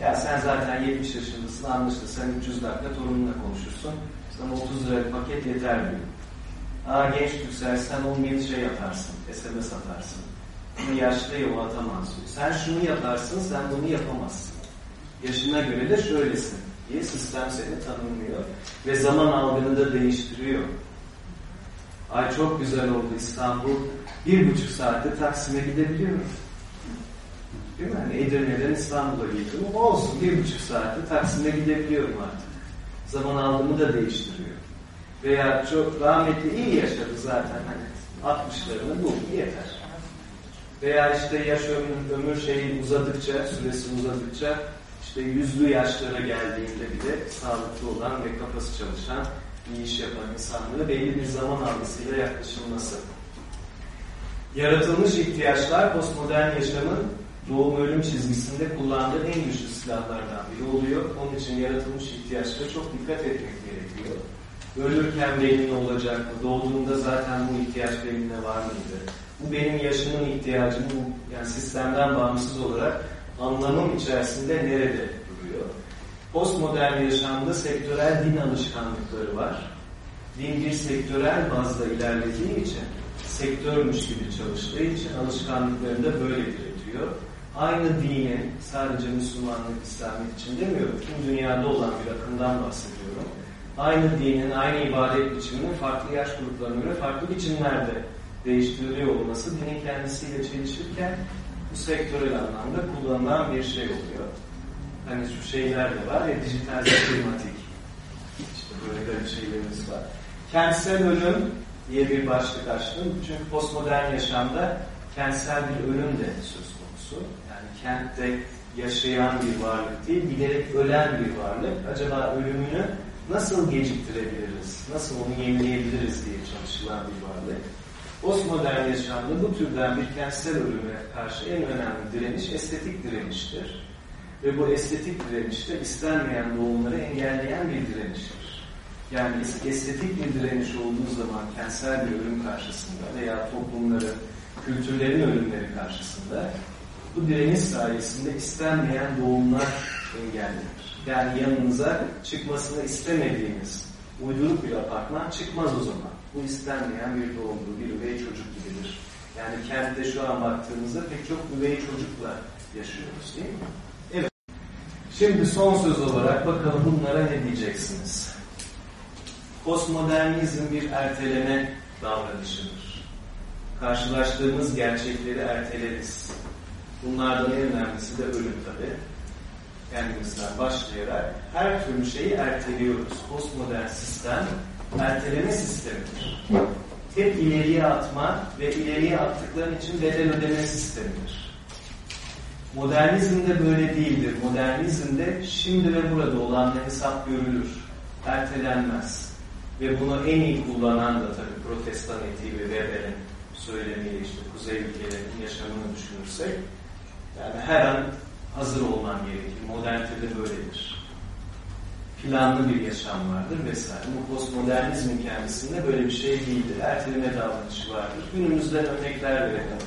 Ya sen zaten 70 yaşındasın anlaşıldı. Sen 300 dakika torununla konuşursun. Sana 30 lira paket yeter diyor. Aa genç Türksel sen 17 şey atarsın. SMS atarsın. Bunu yaşlı ya o atamaz diyor. Sen şunu yaparsın sen bunu yapamazsın. Yaşına göre de şöylesin diye sistem seni tanımlıyor. Ve zaman algını da değiştiriyor. Ay çok güzel oldu İstanbul. Bir buçuk saatte Taksim'e gidebiliyorum. Değil mi? Hani Edirne'den İstanbul'a gittim. Olsun bir buçuk saatte Taksim'e gidebiliyorum artık. Zaman algımı da değiştiriyor. Veya çok rahmetli iyi yaşadı zaten. Hani 60'larını buldu yeter. Veya işte yaş ömür, ömür şeyi uzadıkça, süresi uzadıkça işte yüzlü yaşlara geldiğinde bile sağlıklı olan ve kafası çalışan bir iş yapan insanlara belli bir zaman algısıyla yaklaşılması. Yaratılmış ihtiyaçlar postmodern yaşamın doğum ölüm çizgisinde kullandığı en güçlü silahlardan biri oluyor. Onun için yaratılmış ihtiyaçlara çok dikkat etmek gerekiyor. Ölürken benim ne olacak mı? Doğduğunda zaten bu ihtiyaç benimle var mıydı? Bu benim yaşımın ihtiyacı, yani sistemden bağımsız olarak anlamım içerisinde nerede duruyor? Postmodern yaşamda sektörel din alışkanlıkları var. Din bir sektörel bazda ilerlediği için, sektörmüş gibi çalıştığı için alışkanlıklarını da böyle üretiyor. Aynı dinin, sadece Müslümanlık, İslamiyet için demiyorum, tüm dünyada olan bir akımdan bahsediyorum. Aynı dinin, aynı ibadet biçiminin farklı yaş gruplarına göre farklı biçimlerde değiştiriliyor olması dinin kendisiyle çelişirken bu sektörel anlamda kullanılan bir şey oluyor. Hani şu şeyler de var ya dijital klimatik. İşte böyle garip şeylerimiz var. Kentsel ölüm diye bir başlık açtım. Çünkü postmodern yaşamda kentsel bir ölüm de söz konusu. Yani kentte yaşayan bir varlık değil, giderek ölen bir varlık. Acaba ölümünü nasıl geciktirebiliriz, nasıl onu yenileyebiliriz diye çalışılan bir varlık. Postmodern yaşamda bu türden bir kentsel ölüme karşı en önemli direniş estetik direniştir. Ve bu estetik direnişte istenmeyen doğumları engelleyen bir direniştir. Yani estetik bir direniş olduğu zaman kentsel bir ölüm karşısında veya toplumların, kültürlerin ölümleri karşısında bu direniş sayesinde istenmeyen doğumlar engellenir. Yani yanınıza çıkmasını istemediğiniz uyduruk bir apartman çıkmaz o zaman. Bu istenmeyen bir doğumdur, bir üvey çocuk gibidir. Yani kentte şu an baktığımızda pek çok üvey çocukla yaşıyoruz değil mi? Evet. Şimdi son söz olarak bakalım bunlara ne diyeceksiniz? Postmodernizm bir erteleme davranışıdır. Karşılaştığımız gerçekleri erteleriz. Bunlardan en önemlisi de ölüm tabi. Kendimizden başlayarak her türlü şeyi erteliyoruz. Postmodern sistem erteleme sistemidir. Hep ileriye atma ve ileriye attıkların için bedel ödeme sistemidir. Modernizmde böyle değildir. Modernizmde şimdi ve burada olan hesap görülür. Ertelenmez. Ve bunu en iyi kullanan da tabii protestan etiği ve Weber'in söylemiyle işte kuzey ülkelerinin yaşamını düşünürsek yani her an hazır olman gerekir. Modernitede böyledir. Planlı bir yaşam vardır vesaire. Bu postmodernizmin kendisinde böyle bir şey değildir. Erteleme davranışı vardır. Günümüzden örnekler verelim.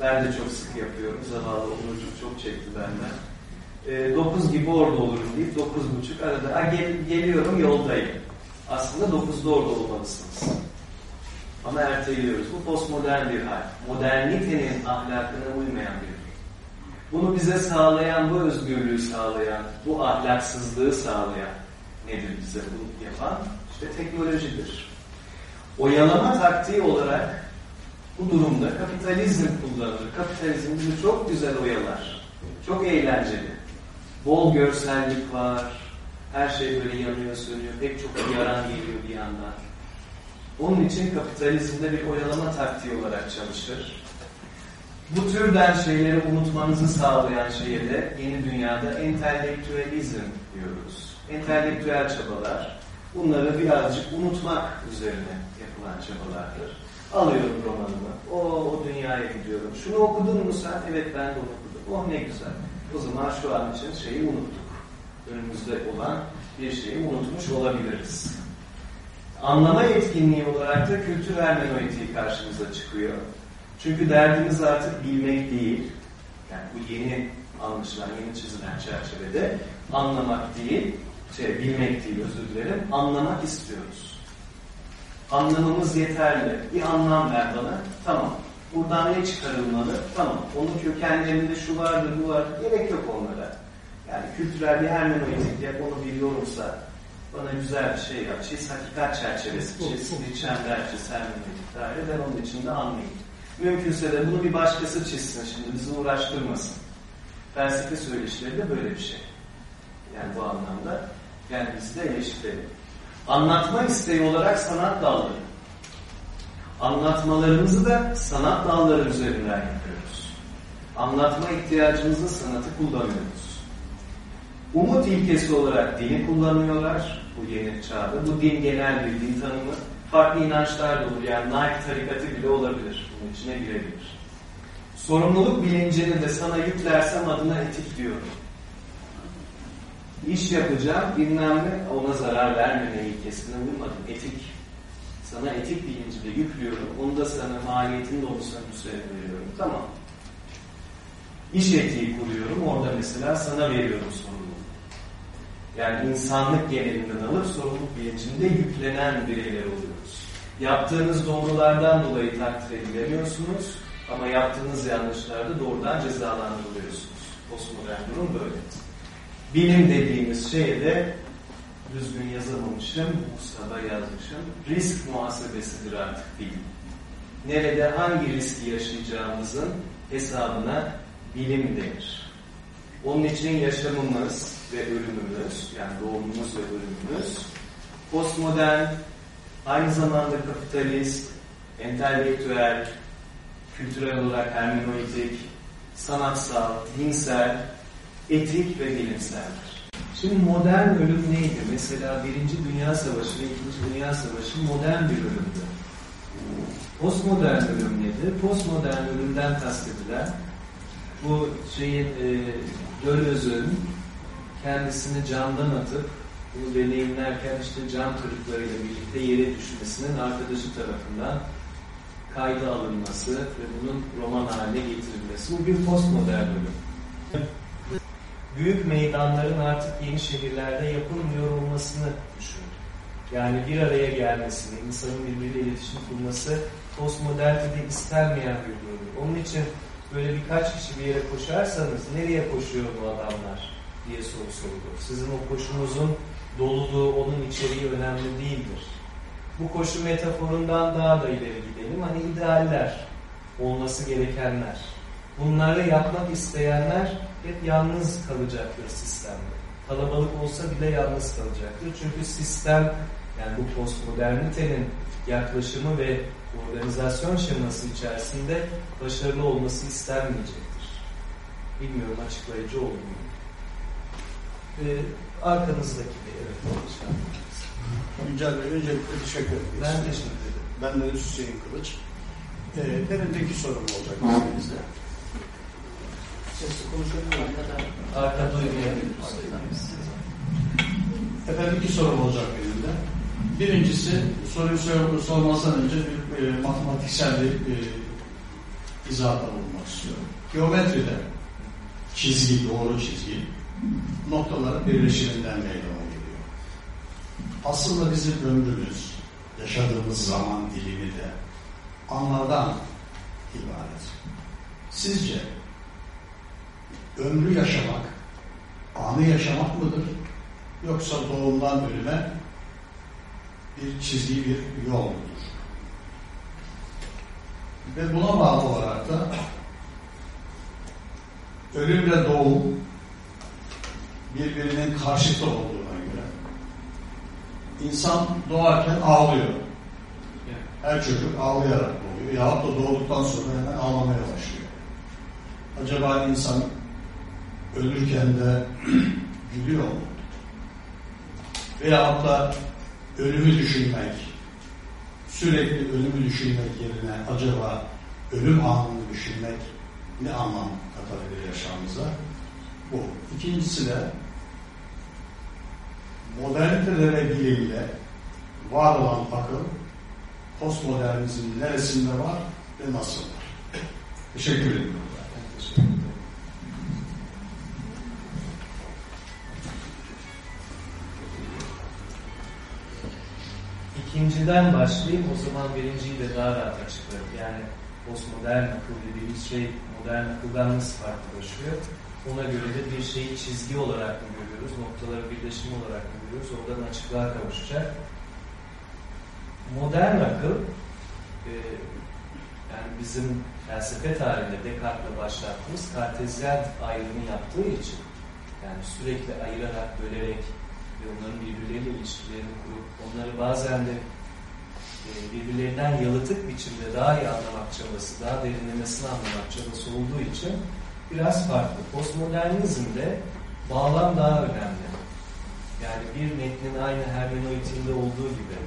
Ben de çok sık yapıyorum. Zavallı Onurcuk çok çekti benden. E, 9 gibi orada olurum deyip 9.30 arada gel, geliyorum yoldayım. Aslında 9'da orada olmalısınız. Ama erteliyoruz. Bu postmodern bir hal. Modernitenin ahlakına uymayan bir. Bunu bize sağlayan, bu özgürlüğü sağlayan, bu ahlaksızlığı sağlayan nedir bize bunu yapan? İşte teknolojidir. Oyalama taktiği olarak bu durumda kapitalizm kullanılır. Kapitalizm bizi çok güzel oyalar. Çok eğlenceli. Bol görsellik var. Her şey böyle yanıyor, sönüyor. Pek çok yaran geliyor bir yandan. Onun için kapitalizmde bir oyalama taktiği olarak çalışır. Bu türden şeyleri unutmanızı sağlayan şeye de yeni dünyada entelektüelizm diyoruz. Entelektüel çabalar, bunları birazcık unutmak üzerine yapılan çabalardır. Alıyorum romanımı, o, o dünyaya gidiyorum. Şunu okudun mu sen? Evet ben de okudum. Oh ne güzel. O zaman şu an için şeyi unuttuk. Önümüzde olan bir şeyi unutmuş olabiliriz. Anlama etkinliği olarak da kültür hermeneutiği karşımıza çıkıyor. Çünkü derdimiz artık bilmek değil. Yani bu yeni anlaşılan, yeni çizilen çerçevede anlamak değil, şey bilmek değil özür dilerim, anlamak istiyoruz. Anlamamız yeterli. Bir anlam ver bana. Tamam. Buradan ne çıkarılmalı? Tamam. Onun kökenlerinde şu vardır, bu var. Gerek yok onlara. Yani kültürel bir hermeneutik yap, onu bir bana güzel bir şey yap, çiz, hakikat çerçevesi çiz, bir çember çiz, hermeneutik ben onun içinde anlayayım. Mümkünse de bunu bir başkası çizsin şimdi, bizi uğraştırmasın. Felsefe söyleşileri de böyle bir şey. Yani bu anlamda kendimizi de eleştirelim. Anlatma isteği olarak sanat dalları. Anlatmalarımızı da sanat dalları üzerinden yapıyoruz. Anlatma ihtiyacımızda sanatı kullanıyoruz. Umut ilkesi olarak dini kullanıyorlar bu yeni çağda. Bu din genel bir din tanımı. Farklı inançlar da olur. Yani naif tarikatı bile olabilir. Bunun içine girebilir. Sorumluluk bilincini de sana yüklersem adına etik diyorum. İş yapacağım, bilmem ne, ona zarar vermeme ilkesine uymadım. Etik. Sana etik bilinci de yüklüyorum. Onu da sana maliyetin doğrusuna üzerine veriyorum. Tamam. İş etiği kuruyorum. Orada mesela sana veriyorum sorumluluğu. Yani insanlık genelinden alıp sorumluluk bilincinde yüklenen bireyler oluyoruz. Yaptığınız doğrulardan dolayı takdir edilemiyorsunuz ama yaptığınız yanlışlarda doğrudan cezalandırılıyorsunuz. Postmodern durum böyle. Bilim dediğimiz şeye de düzgün yazamamışım, Mustafa yazmışım. Risk muhasebesidir artık bilim. Nerede hangi riski yaşayacağımızın hesabına bilim denir. Onun için yaşamımız ve ölümümüz, yani doğumumuz ve ölümümüz postmodern, aynı zamanda kapitalist, entelektüel, kültürel olarak hermeneutik, sanatsal, dinsel, etik ve bilimseldir. Şimdi modern ölüm neydi? Mesela Birinci Dünya Savaşı ve İkinci Dünya Savaşı modern bir ölümdü. Postmodern ölüm nedir? Postmodern ölümden kastedilen bu şeyin e, Döloz'un kendisini candan atıp bunu deneyimlerken işte can kırıklarıyla birlikte yere düşmesinin arkadaşı tarafından kayda alınması ve bunun roman haline getirilmesi. Bu bir postmodern ölüm. Büyük meydanların artık yeni şehirlerde yapılmıyor olmasını düşünün. Yani bir araya gelmesini, insanın birbiriyle iletişim kurması postmodernite istenmeyen bir durum. Onun için böyle birkaç kişi bir yere koşarsanız nereye koşuyor bu adamlar diye soru sorulur. Sizin o koşunuzun doluluğu, onun içeriği önemli değildir. Bu koşu metaforundan daha da ileri gidelim. Hani idealler, olması gerekenler. Bunları yapmak isteyenler hep yalnız kalacaktır sistemde. Kalabalık olsa bile yalnız kalacaktır. Çünkü sistem, yani bu postmodernitenin yaklaşımı ve organizasyon şeması içerisinde başarılı olması istenmeyecektir. Bilmiyorum açıklayıcı oldu mu? Ee, arkanızdaki bir evet konuşalım. Yücel Bey öncelikle teşekkür ederim. Ben teşekkür ederim. Ben de Hüseyin Kılıç. Ee, benim iki sorum olacak izninizle. Sesli konuşabilir miyim? Arka duymayabiliriz. Efendim iki sorum olacak benim de. Birincisi soruyu sor, sormazdan önce bir e, matematiksel bir e, izahda bulunmak istiyorum. Geometride çizgi, doğru çizgi noktaların birleşiminden meydana geliyor. Aslında bizim ömrümüz, yaşadığımız zaman dilimi de anlardan ibaret. Sizce ömrü yaşamak, anı yaşamak mıdır? Yoksa doğumdan ölüme bir çizgi bir yol mudur? Ve buna bağlı olarak da ölümle doğum birbirinin karşıtı olduğuna göre insan doğarken ağlıyor. Her çocuk ağlayarak doğuyor. Yahut da doğduktan sonra hemen ağlamaya başlıyor. Acaba insan ölürken de gülüyor mu? Veyahut da ölümü düşünmek, sürekli ölümü düşünmek yerine acaba ölüm anını düşünmek ne anlam katabilir yaşamımıza? İkincisi de modernite ve bilimle var olan akıl postmodernizmin neresinde var ve nasıl var? Teşekkür ederim. İkinciden başlayayım. O zaman birinciyi de daha rahat açıklarım. Yani postmodern akıl dediğimiz şey modern akıldan nasıl farklılaşıyor? Ona göre de bir şeyi çizgi olarak mı görüyoruz, noktaları birleşim olarak mı görüyoruz? Oradan açıklığa kavuşacak. Modern akıl e, yani bizim felsefe tarihinde Descartes'le başlattığımız kartezyen ayrımı yaptığı için yani sürekli ayırarak, bölerek ve onların birbirleriyle ilişkilerini kurup onları bazen de e, birbirlerinden yalıtık biçimde daha iyi anlamak çabası, daha derinlemesine anlamak çabası olduğu için biraz farklı. Postmodernizmde bağlam daha önemli. Yani bir metnin aynı hermeneutiğinde olduğu gibi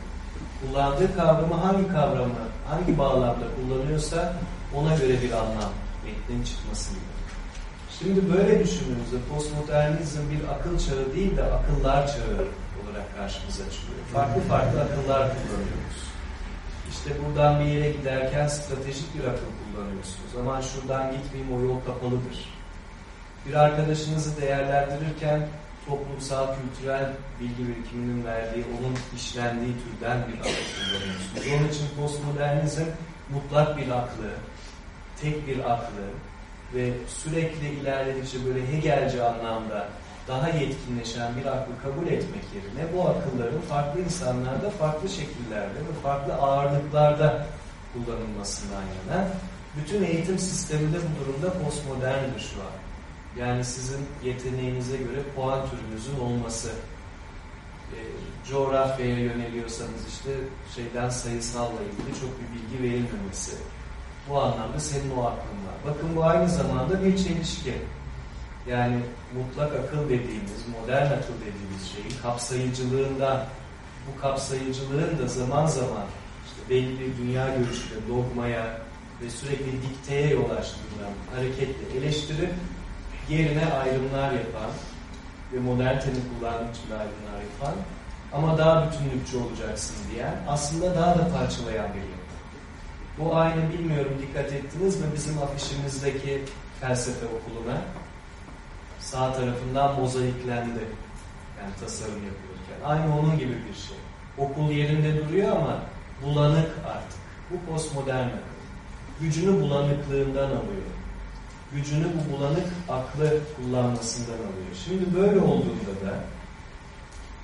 kullandığı kavramı hangi kavramı, hangi bağlamda kullanıyorsa ona göre bir anlam metnin çıkması gibi. Şimdi böyle düşündüğümüzde postmodernizm bir akıl çağı değil de akıllar çağı olarak karşımıza çıkıyor. Farklı farklı akıllar kullanıyoruz. İşte buradan bir yere giderken stratejik bir akıl kullanıyorsunuz. Aman şuradan gitmeyeyim o yol kapalıdır. Bir arkadaşınızı değerlendirirken toplumsal, kültürel bilgi birikiminin verdiği, onun işlendiği türden bir akıl kullanıyorsunuz. Onun için postmodernizm mutlak bir aklı, tek bir aklı ve sürekli ilerledikçe böyle Hegelci anlamda daha yetkinleşen bir aklı kabul etmek yerine bu akılların farklı insanlarda farklı şekillerde ve farklı ağırlıklarda kullanılmasından yana bütün eğitim sisteminde bu durumda postmoderndir şu an. Yani sizin yeteneğinize göre puan türünüzün olması. E, coğrafyaya yöneliyorsanız işte şeyden sayısalla ilgili çok bir bilgi verilmemesi. Bu anlamda senin o aklın var. Bakın bu aynı zamanda bir çelişki. Yani mutlak akıl dediğimiz, modern akıl dediğimiz şeyin kapsayıcılığından, bu kapsayıcılığın da zaman zaman işte belli bir dünya görüşüyle, dogmaya ve sürekli dikteye yol açtığından hareketle eleştirip yerine ayrımlar yapan ve modernitenin kullandığı için ayrımlar yapan ama daha bütünlükçü olacaksın diyen aslında daha da parçalayan bir yapı. Bu aynı bilmiyorum dikkat ettiniz mi bizim afişimizdeki felsefe okuluna sağ tarafından mozaiklendi. Yani tasarım yapılırken. Aynı onun gibi bir şey. Okul yerinde duruyor ama bulanık artık. Bu postmodern akıl. Gücünü bulanıklığından alıyor. Gücünü bu bulanık aklı kullanmasından alıyor. Şimdi böyle olduğunda da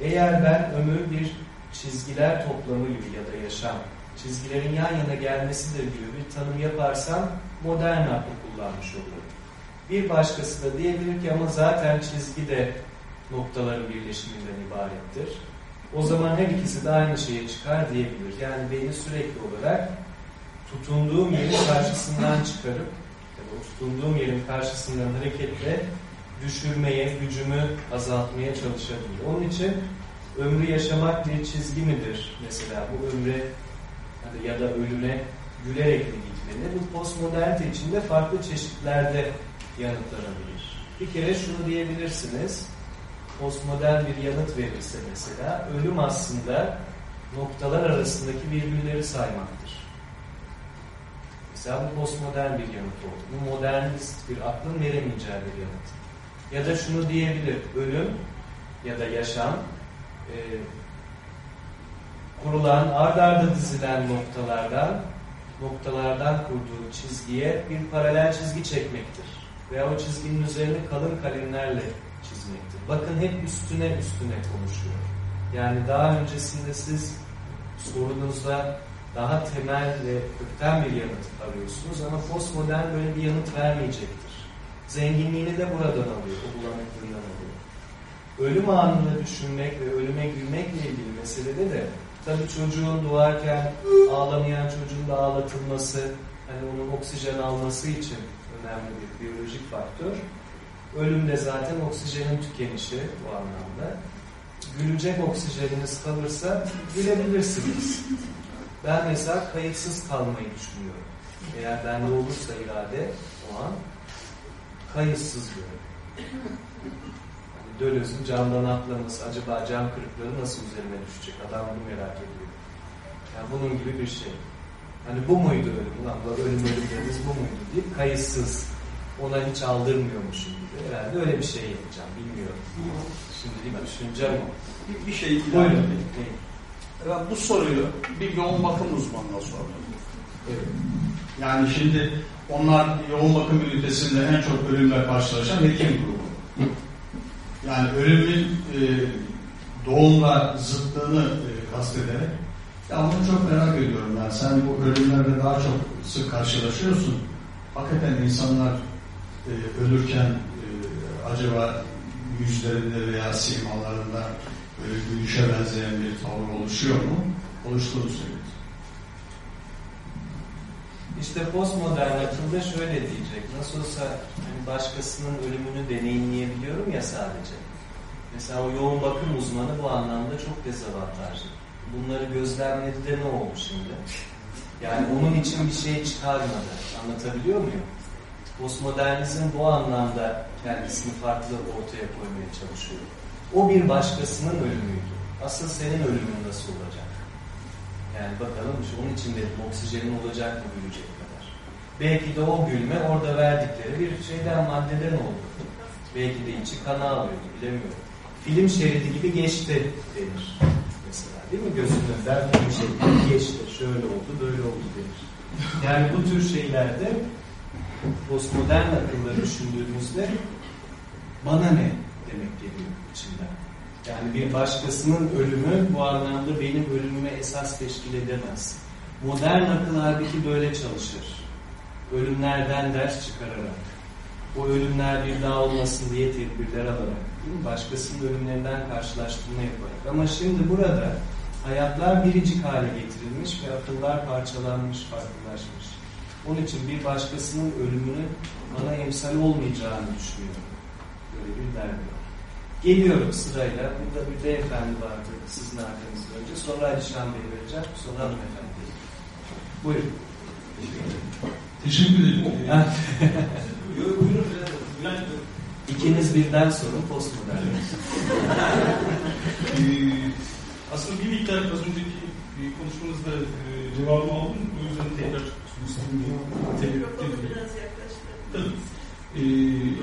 eğer ben ömür bir çizgiler toplamı gibi ya da yaşam, çizgilerin yan yana gelmesidir gibi bir tanım yaparsam modern aklı kullanmış olurum. Bir başkası da diyebilir ki ama zaten çizgi de noktaların birleşiminden ibarettir. O zaman her ikisi de aynı şeye çıkar diyebilir. Yani beni sürekli olarak tutunduğum yerin karşısından çıkarıp ya tutunduğum yerin karşısından hareketle düşürmeye, gücümü azaltmaya çalışabilir. Onun için ömrü yaşamak bir çizgi midir? Mesela bu ömre ya da ölüme gülerek mi gitmeli? Bu postmodernite içinde farklı çeşitlerde yanıtlanabilir. Bir kere şunu diyebilirsiniz. Postmodern bir yanıt verirse mesela ölüm aslında noktalar arasındaki virgülleri saymaktır. Mesela bu postmodern bir yanıt oldu. Bu modernist bir aklın veremeyeceği bir yanıt. Ya da şunu diyebilir. Ölüm ya da yaşam e, kurulan, ard arda dizilen noktalardan noktalardan kurduğu çizgiye bir paralel çizgi çekmektir. Veya o çizginin üzerine kalın kalemlerle çizmektir. Bakın hep üstüne üstüne konuşuyor. Yani daha öncesinde siz sorunuzda daha temel ve kökten bir yanıt arıyorsunuz ama postmodern böyle bir yanıt vermeyecektir. Zenginliğini de buradan alıyor, o bulanıklığından alıyor. Ölüm anını düşünmek ve ölüme gülmekle ilgili meselede de tabii çocuğun doğarken ağlamayan çocuğun da ağlatılması, hani onun oksijen alması için önemli bir biyolojik faktör. Ölüm de zaten oksijenin tükenişi bu anlamda. Gülecek oksijeniniz kalırsa gülebilirsiniz. Ben mesela kayıtsız kalmayı düşünüyorum. Eğer bende olursa irade o an kayıtsız diyorum. Yani Döloz'un camdan atlaması, acaba cam kırıkları nasıl üzerine düşecek? Adam bunu merak ediyor. Yani bunun gibi bir şey. Hani bu muydu ölüm? Ulan bu ölüm ölüm dediğiniz bu muydu deyip kayıtsız ona hiç aldırmıyormuşum gibi. Herhalde öyle bir şey yapacağım. Bilmiyorum. Şimdi değil mi? Düşüneceğim o. Bir, bir şey ilave Buyurun. Ben bu soruyu bir yoğun bakım uzmanına sordum. Yani şimdi onlar yoğun bakım ünitesinde en çok ölümle karşılaşan hekim grubu. Yani ölümün e, doğumla zıttığını e, kastederek ya bunu çok merak ediyorum ben. Sen bu ölümlerle daha çok sık karşılaşıyorsun. Hakikaten insanlar e, ölürken e, acaba yüzlerinde veya simalarında böyle gülüşe benzeyen bir tavır oluşuyor mu? Oluştuğunu söylüyor. İşte postmodern akılda şöyle diyecek. Nasıl olsa hani başkasının ölümünü deneyimleyebiliyorum ya sadece. Mesela o yoğun bakım uzmanı bu anlamda çok dezavantajlı. Bunları gözlemledi de ne oldu şimdi? Yani onun için bir şey çıkarmadı. Anlatabiliyor muyum? Postmodernizm bu anlamda kendisini farklı ortaya koymaya çalışıyor. O bir başkasının ölümüydü. Asıl senin ölümün nasıl olacak? Yani bakalım onun için dedim oksijenin olacak mı büyüyecek kadar. Belki de o gülme orada verdikleri bir şeyden maddeden oldu. Belki de içi kana alıyordu bilemiyorum. Film şeridi gibi geçti denir. Mesela değil mi? Gözünün önünden bir şey geçti. Şöyle oldu, böyle oldu denir. Yani bu tür şeylerde postmodern akılları düşündüğümüzde bana ne demek geliyor içinden. Yani bir başkasının ölümü bu anlamda benim ölümüme esas teşkil edemez. Modern akıl halbuki böyle çalışır. Ölümlerden ders çıkararak, o ölümler bir daha olmasın diye tedbirler alarak, değil mi? başkasının ölümlerinden karşılaştırma yaparak. Ama şimdi burada hayatlar biricik hale getirilmiş ve akıllar parçalanmış, farklılaşmış. Onun için bir başkasının ölümünün bana emsal olmayacağını düşünüyorum. Böyle bir derdi. Geliyorum sırayla. Burada bir beyefendi vardı sizin arkanızda önce. Sonra Alişan Bey vereceğim. Sonra hanımefendi. Buyurun. Teşekkür ederim. Ha, Yok, buyurun. İkiniz birden sorun postmodern. Ee, aslında bir miktar az önceki konuşmanızda e, cevabımı aldım. O yüzden tekrar istedim. Mikrofonu biraz yaklaştırın. Tabii. Ee,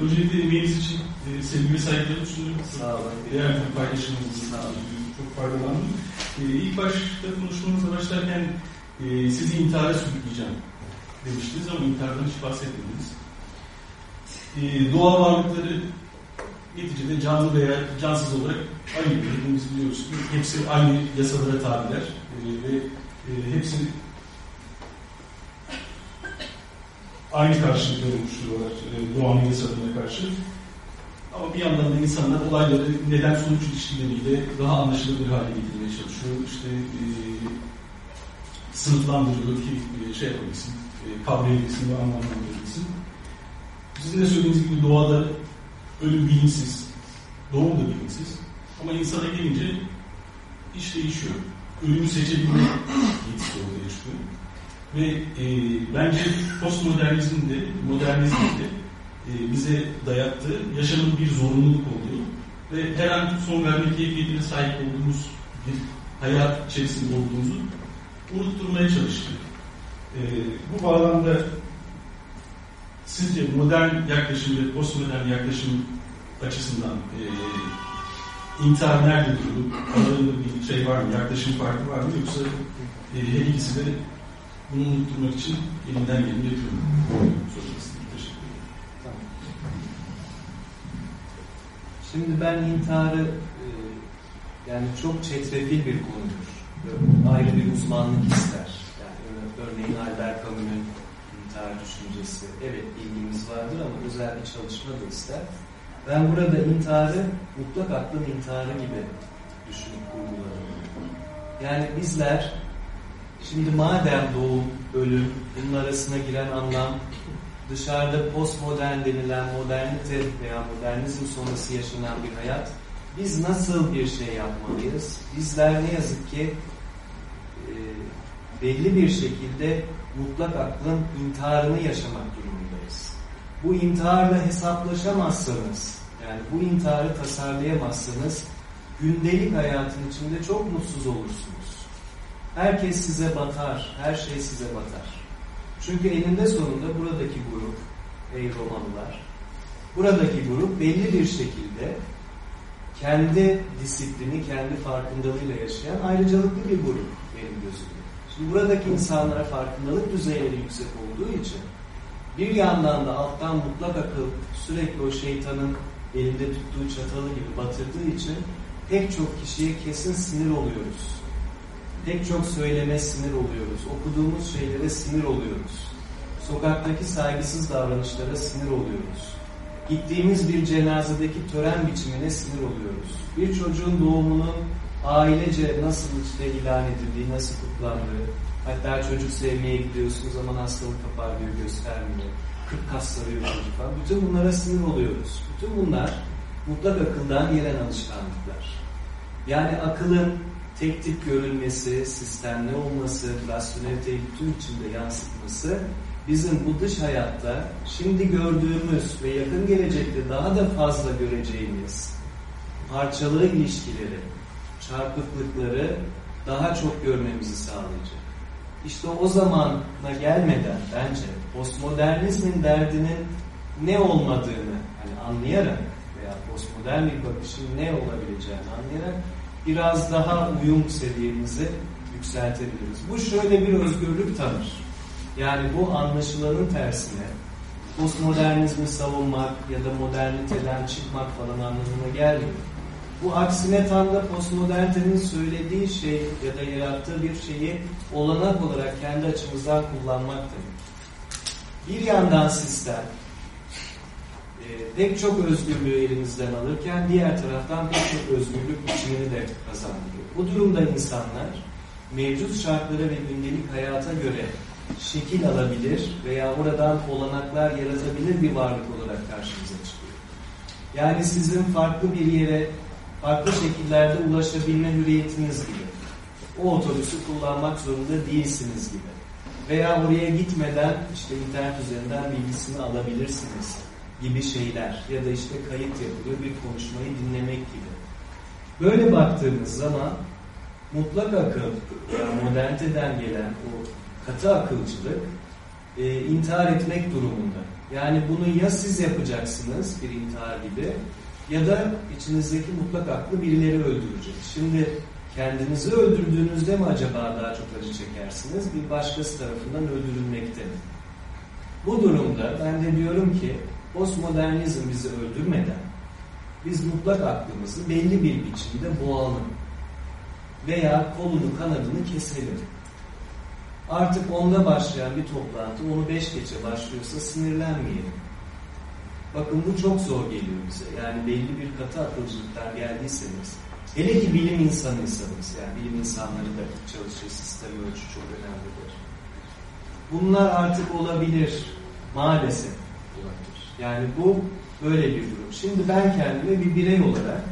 öncelikle emeğiniz için e, sevgi ve saygılarımı sunuyorum. Sağ olun. Değerli bir paylaşımınız için Sağ olun. çok faydalandım. Ee, ilk başta konuşmanıza başlarken e, sizi intihara sürükleyeceğim demiştiniz ama intihardan hiç bahsetmediniz. Ee, doğal varlıkları neticede canlı veya cansız olarak ayırıyor. Hepimiz biliyoruz. Hepsi aynı yasalara tabiler Ee, ve e, hepsi aynı karşılıkları oluşturuyorlar e, doğanın yasalarına karşı. Ama bir yandan da insanlar olayları neden sonuç ilişkileriyle daha anlaşılır bir hale getirmeye çalışıyor. İşte e, sınıflandırıyor ki e, şey yapabilsin, e, kavrayabilsin ve anlamlandırabilsin. Sizin de söylediğiniz gibi doğada ölüm bilinçsiz, doğum da bilinçsiz. Ama insana gelince iş değişiyor. Ölümü seçebilme yetisi ortaya çıkıyor. Ve e, bence postmodernizm de, modernizm de e, bize dayattığı yaşamın bir zorunluluk olduğu ve her an son verme keyfiyetine sahip olduğumuz bir hayat içerisinde olduğumuzu unutturmaya çalıştı. E, bu bağlamda sizce modern yaklaşım ve postmodern yaklaşım açısından e, intihar nerede durur? Aralarında bir şey var mı? Yaklaşım farkı var mı? Yoksa e, her ikisi de bunu unutturmak için elimden geleni yapıyorum. Ederim. Tamam. Şimdi ben intiharı e, yani çok çetrefil bir konudur. Ayrı bir uzmanlık ister. Yani ör- örneğin Albert Camus'un intihar düşüncesi. Evet bilgimiz vardır ama özel bir çalışma da ister. Ben burada intiharı mutlak aklın intiharı gibi düşünüp kurguladım. Yani bizler şimdi madem doğum, ölüm, bunun arasına giren anlam dışarıda postmodern denilen modernite veya modernizm sonrası yaşanan bir hayat biz nasıl bir şey yapmalıyız? Bizler ne yazık ki e, belli bir şekilde mutlak aklın intiharını yaşamak durumundayız. Bu intiharla hesaplaşamazsanız, yani bu intiharı tasarlayamazsanız gündelik hayatın içinde çok mutsuz olursunuz. Herkes size batar, her şey size batar. Çünkü eninde sonunda buradaki grup, ey Romalılar, buradaki grup belli bir şekilde kendi disiplini, kendi farkındalığıyla yaşayan ayrıcalıklı bir grup benim gözümde. Şimdi buradaki insanlara farkındalık düzeyleri yüksek olduğu için bir yandan da alttan mutlak akıl sürekli o şeytanın elinde tuttuğu çatalı gibi batırdığı için pek çok kişiye kesin sinir oluyoruz. Pek çok söyleme sinir oluyoruz. Okuduğumuz şeylere sinir oluyoruz. Sokaktaki saygısız davranışlara sinir oluyoruz. Gittiğimiz bir cenazedeki tören biçimine sinir oluyoruz. Bir çocuğun doğumunun ailece nasıl işte ilan edildiği, nasıl kutlandığı, hatta çocuk sevmeye gidiyorsunuz ama hastalık kapar diyor, göstermiyor. Kırk kas sarıyor çocuk falan. Bütün bunlara sinir oluyoruz. Bütün bunlar mutlak akıldan gelen alışkanlıklar. Yani akılın tek tip görülmesi, sistemli olması, rasyoneliteyi bütün içinde yansıtması bizim bu dış hayatta şimdi gördüğümüz ve yakın gelecekte daha da fazla göreceğimiz parçalı ilişkileri, çarpıklıkları daha çok görmemizi sağlayacak. İşte o zamana gelmeden bence postmodernizmin derdinin ne olmadığını hani anlayarak veya postmodern bir bakışın ne olabileceğini anlayarak biraz daha uyum seviyemizi yükseltebiliriz. Bu şöyle bir özgürlük tanır. Yani bu anlaşılanın tersine postmodernizmi savunmak ya da moderniteden çıkmak falan anlamına gelmiyor. Bu aksine tam da postmodernitenin söylediği şey ya da yarattığı bir şeyi olanak olarak kendi açımızdan kullanmak demek. Bir yandan sistem pek çok özgürlüğü elimizden alırken diğer taraftan pek çok özgürlük biçimini de kazandırıyor. Bu durumda insanlar mevcut şartlara ve gündelik hayata göre şekil alabilir veya oradan olanaklar yaratabilir bir varlık olarak karşımıza çıkıyor. Yani sizin farklı bir yere farklı şekillerde ulaşabilme hürriyetiniz gibi. O otobüsü kullanmak zorunda değilsiniz gibi. Veya oraya gitmeden işte internet üzerinden bilgisini alabilirsiniz gibi şeyler. Ya da işte kayıt yapılıyor bir konuşmayı dinlemek gibi. Böyle baktığımız zaman mutlak akıl, yani moderniteden gelen o katı akılcılık e, intihar etmek durumunda. Yani bunu ya siz yapacaksınız bir intihar gibi ya da içinizdeki mutlak aklı birileri öldürecek. Şimdi kendinizi öldürdüğünüzde mi acaba daha çok acı çekersiniz? Bir başkası tarafından öldürülmekte mi? Bu durumda ben de diyorum ki postmodernizm bizi öldürmeden biz mutlak aklımızı belli bir biçimde boğalım veya kolunu kanadını keselim. Artık onda başlayan bir toplantı onu beş geçe başlıyorsa sinirlenmeyelim. Bakın bu çok zor geliyor bize. Yani belli bir katı akılcılıktan geldiyseniz, hele ki bilim insanıysanız, yani bilim insanları da çalışır sistem ölçü çok önemlidir. Bunlar artık olabilir. Maalesef olabilir. Yani bu böyle bir durum. Şimdi ben kendime bir birey olarak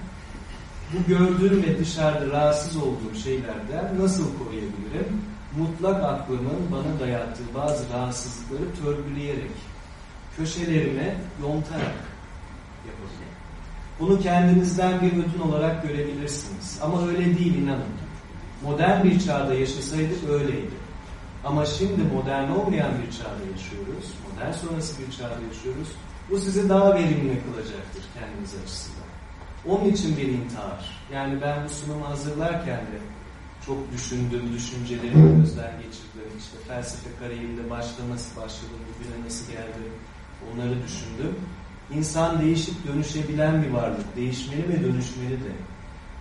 bu gördüğüm ve dışarıda rahatsız olduğum şeylerden nasıl koruyabilirim? Mutlak aklımın bana dayattığı bazı rahatsızlıkları törpüleyerek, köşelerime yontarak yapabilirim. Bunu kendinizden bir ödün olarak görebilirsiniz. Ama öyle değil inanın. Modern bir çağda yaşasaydık öyleydi. Ama şimdi modern olmayan bir çağda yaşıyoruz. Modern sonrası bir çağda yaşıyoruz. Bu sizi daha verimli kılacaktır kendiniz açısından. Onun için bir intihar. Yani ben bu sunumu hazırlarken de çok düşündüm, düşüncelerimi gözden geçirdim. İşte felsefe kariyerinde başta nasıl başladım, bugüne nasıl geldim onları düşündüm. İnsan değişip dönüşebilen bir varlık. Değişmeli ve dönüşmeli de.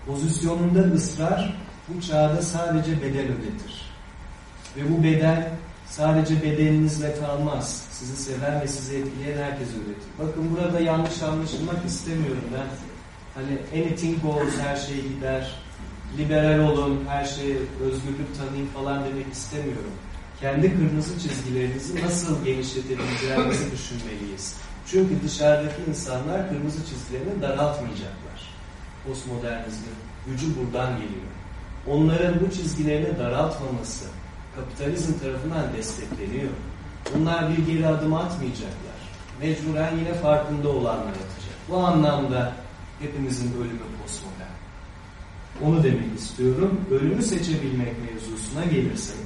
Pozisyonunda ısrar bu çağda sadece bedel ödetir. Ve bu bedel sadece bedeninizle kalmaz. Sizi seven ve sizi etkileyen herkes öğretir. Bakın burada yanlış anlaşılmak istemiyorum ben. Hani anything goes, her şey gider. Liberal olun, her şeye özgürlük tanıyın falan demek istemiyorum. Kendi kırmızı çizgilerinizi nasıl genişletebileceğinizi düşünmeliyiz. Çünkü dışarıdaki insanlar kırmızı çizgilerini daraltmayacaklar. Postmodernizmin gücü buradan geliyor. Onların bu çizgilerini daraltmaması kapitalizm tarafından destekleniyor. Bunlar bir geri adım atmayacaklar. Mecburen yine farkında olanlar atacak. Bu anlamda hepimizin ölümü postmodern. Onu demek istiyorum. Ölümü seçebilmek mevzusuna gelirsek,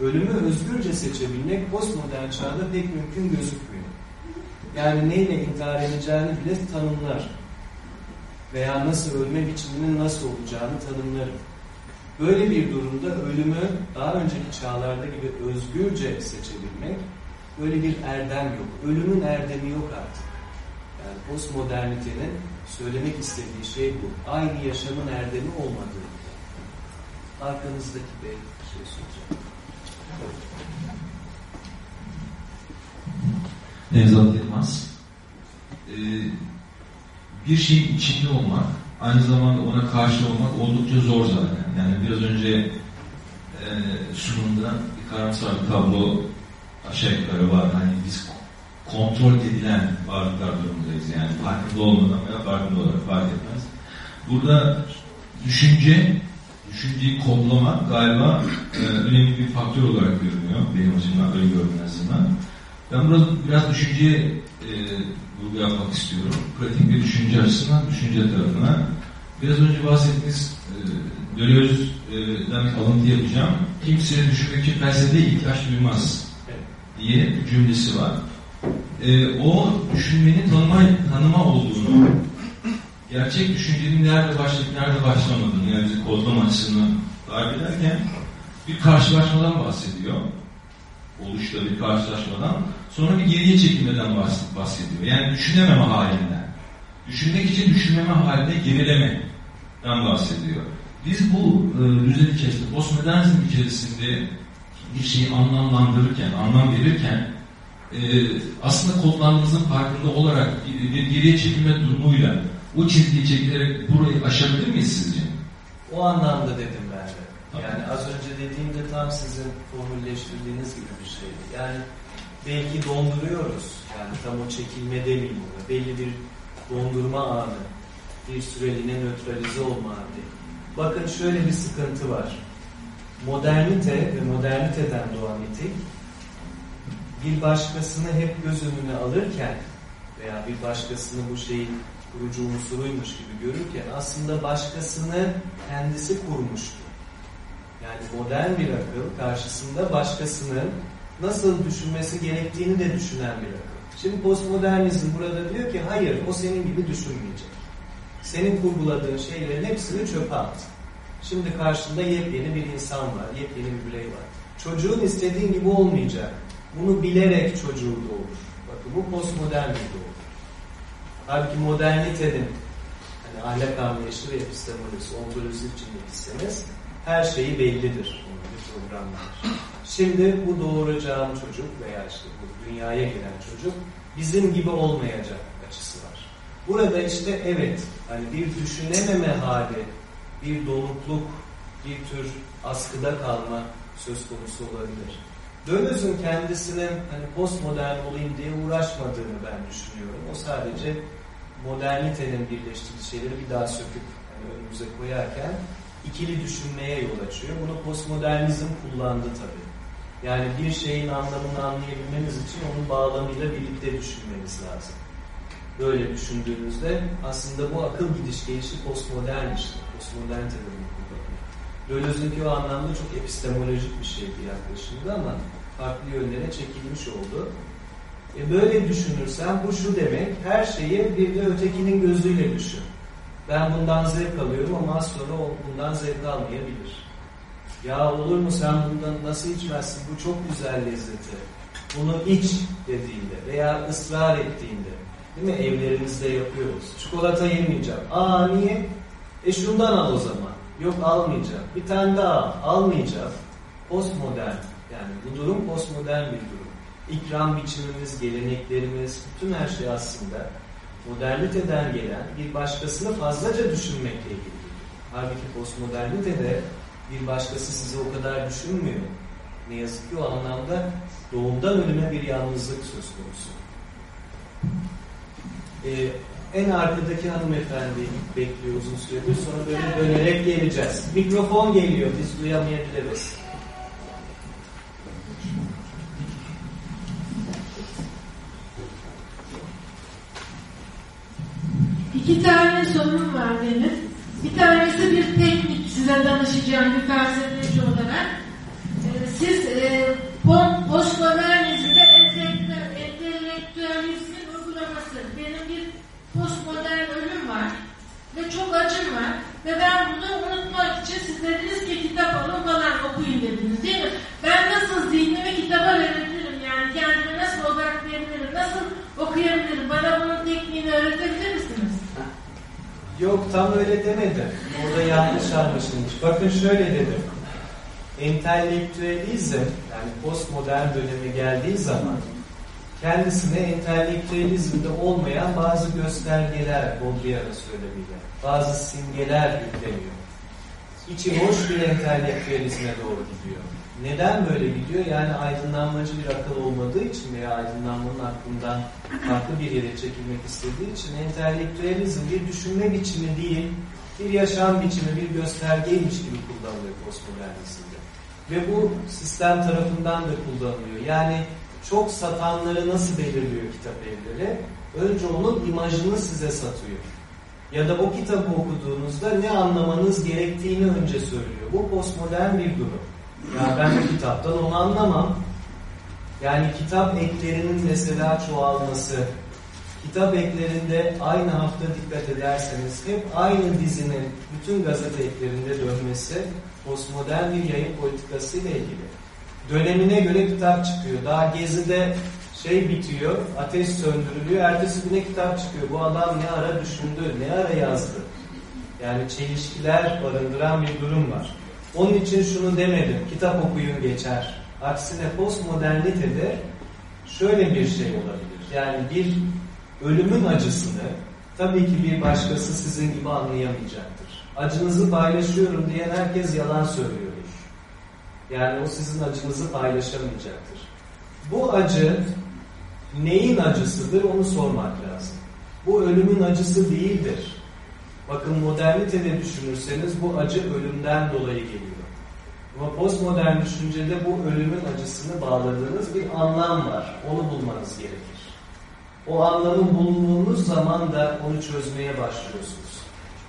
ölümü özgürce seçebilmek postmodern çağda pek mümkün gözükmüyor. Yani neyle intihar edeceğini bile tanımlar. Veya nasıl ölme biçiminin nasıl olacağını tanımlarım. Böyle bir durumda ölümü daha önceki çağlarda gibi özgürce seçebilmek böyle bir erdem yok. Ölümün erdemi yok artık. Yani postmodernitenin söylemek istediği şey bu. Aynı yaşamın erdemi olmadığı. Arkanızdaki bey bir şey soracak. Nevzat Yılmaz. Ee, bir şeyin içinde olmak, aynı zamanda ona karşı olmak oldukça zor zaten. Yani biraz önce e, sunumda bir karamsar bir tablo aşağı yukarı var. Hani biz kontrol edilen varlıklar durumundayız. Yani farkında olmadan veya farkında olarak fark etmez. Burada düşünce, düşünceyi kodlama galiba e, önemli bir faktör olarak görünüyor. Benim açımdan öyle azından. Ben biraz, biraz düşünceye vurgu yapmak istiyorum. Pratik bir düşünce açısından, düşünce tarafına. Biraz önce bahsettiğiniz e, Deleuze'den alıntı yapacağım. Kimse düşünmek için felsefeye ihtiyaç duymaz diye bir cümlesi var. E, o düşünmenin tanıma, tanıma olduğunu, gerçek düşüncenin nerede başlayıp nerede başlamadığını, yani kodlama açısından tarif ederken bir karşılaşmadan bahsediyor oluşta bir karşılaşmadan sonra bir geriye çekilmeden bahsediyor. Yani düşünememe halinden. Düşünmek için düşünmeme halinde gerilemeden bahsediyor. Biz bu e, düzen içerisinde, postmodernizm içerisinde bir şeyi anlamlandırırken, anlam verirken e, aslında kodlandığımızın farkında olarak bir, geriye çekilme durumuyla o çizgiyi çekilerek burayı aşabilir miyiz sizce? O anlamda dedim. Yani az önce dediğimde tam sizin formülleştirdiğiniz gibi bir şeydi. Yani belki donduruyoruz. Yani tam o çekilme demeyeyim burada. Belli bir dondurma anı. Bir süreliğine nötralize olma anı. Bakın şöyle bir sıkıntı var. Modernite ve moderniteden doğan etik bir başkasını hep göz önüne alırken veya bir başkasını bu şeyin kurucu unsuruymuş gibi görürken aslında başkasını kendisi kurmuştu. Yani modern bir akıl karşısında başkasının nasıl düşünmesi gerektiğini de düşünen bir akıl. Şimdi postmodernizm burada diyor ki hayır o senin gibi düşünmeyecek. Senin kurguladığın şeylerin hepsini çöpe at. Şimdi karşında yepyeni bir insan var, yepyeni bir birey var. Çocuğun istediğin gibi olmayacak. Bunu bilerek çocuğu doğur. Bakın bu postmodern bir doğum. Halbuki modernitenin hani ahlak anlayışı ve epistemolojisi, ontolojisi içinde gitseniz her şeyi bellidir. Bir programı var. Şimdi bu doğuracağım çocuk veya işte bu dünyaya gelen çocuk bizim gibi olmayacak açısı var. Burada işte evet hani bir düşünememe hali, bir donukluk, bir tür askıda kalma söz konusu olabilir. Deleuze'ün kendisinin hani postmodern olayım diye uğraşmadığını ben düşünüyorum. O sadece modernitenin birleştirdiği şeyleri bir daha söküp hani önümüze koyarken ikili düşünmeye yol açıyor. Bunu postmodernizm kullandı tabii. Yani bir şeyin anlamını anlayabilmeniz için onun bağlamıyla birlikte düşünmeniz lazım. Böyle düşündüğünüzde aslında bu akıl gidiş gelişi postmodern işte. Postmodernite de bunu kullanıyor. Deleuze'deki o anlamda çok epistemolojik bir şeydi yaklaşımda ama farklı yönlere çekilmiş oldu. E böyle düşünürsen bu şu demek, her şeyi bir de ötekinin gözüyle düşün. Ben bundan zevk alıyorum ama az sonra o bundan zevk almayabilir. Ya olur mu sen bundan nasıl içmezsin? Bu çok güzel lezzeti. Bunu iç dediğinde veya ısrar ettiğinde değil mi? Evlerimizde yapıyoruz. Çikolata yemeyeceğim. Aa niye? E şundan al o zaman. Yok almayacağım. Bir tane daha al. Almayacağım. Postmodern. Yani bu durum postmodern bir durum. İkram biçimimiz, geleneklerimiz, bütün her şey aslında moderniteden gelen bir başkasını fazlaca düşünmekle ilgili. Halbuki postmodernitede bir başkası sizi o kadar düşünmüyor. Ne yazık ki o anlamda doğumdan ölüme bir yalnızlık söz konusu. Ee, en arkadaki hanımefendi bekliyor uzun süredir. Sonra böyle dönerek geleceğiz. Mikrofon geliyor. Biz duyamayabiliriz. İki tane sorum var benim. Bir tanesi bir teknik size danışacağım bir felsefeci olarak. Ee, siz e, postmodernizmde entelektüelizmin uygulaması. Benim bir postmodern ölüm var ve çok acım var. Ve ben bunu unutmak için siz dediniz ki kitap alın falan okuyun dediniz değil mi? Ben nasıl zihnimi kitaba verebilirim? Yani kendimi nasıl odaklayabilirim? Nasıl okuyabilirim? Bana bunun tekniğini öğretebilir misiniz? Yok tam öyle demedim. Orada yanlış anlaşılmış. Bakın şöyle dedim. Entelektüelizm yani postmodern döneme geldiği zaman kendisine entelektüelizmde olmayan bazı göstergeler Baudrillard'ın söylemiyle, bazı simgeler yükleniyor. İçi boş bir entelektüelizme doğru gidiyor. Neden böyle gidiyor? Yani aydınlanmacı bir akıl olmadığı için veya aydınlanmanın aklından farklı bir yere çekilmek istediği için entelektüelizm bir düşünme biçimi değil, bir yaşam biçimi, bir göstergeymiş gibi kullanılıyor postmodernizmde. Ve bu sistem tarafından da kullanılıyor. Yani çok satanları nasıl belirliyor kitap evleri? Önce onun imajını size satıyor. Ya da o kitabı okuduğunuzda ne anlamanız gerektiğini önce söylüyor. Bu postmodern bir durum. Ya ben bu kitaptan onu anlamam. Yani kitap eklerinin mesela çoğalması, kitap eklerinde aynı hafta dikkat ederseniz hep aynı dizinin bütün gazete eklerinde dönmesi postmodern bir yayın politikası ile ilgili. Dönemine göre kitap çıkıyor. Daha Gezi'de şey bitiyor, ateş söndürülüyor, ertesi güne kitap çıkıyor. Bu adam ne ara düşündü, ne ara yazdı. Yani çelişkiler barındıran bir durum var. Onun için şunu demedim, kitap okuyun geçer. Aksine postmodernitede şöyle bir şey olabilir. Yani bir ölümün acısını tabii ki bir başkası sizin gibi anlayamayacaktır. Acınızı paylaşıyorum diyen herkes yalan söylüyordur. Yani o sizin acınızı paylaşamayacaktır. Bu acı neyin acısıdır onu sormak lazım. Bu ölümün acısı değildir. Bakın modernitede düşünürseniz bu acı ölümden dolayı geliyor. Ama postmodern düşüncede bu ölümün acısını bağladığınız bir anlam var. Onu bulmanız gerekir. O anlamı bulduğunuz zaman da onu çözmeye başlıyorsunuz.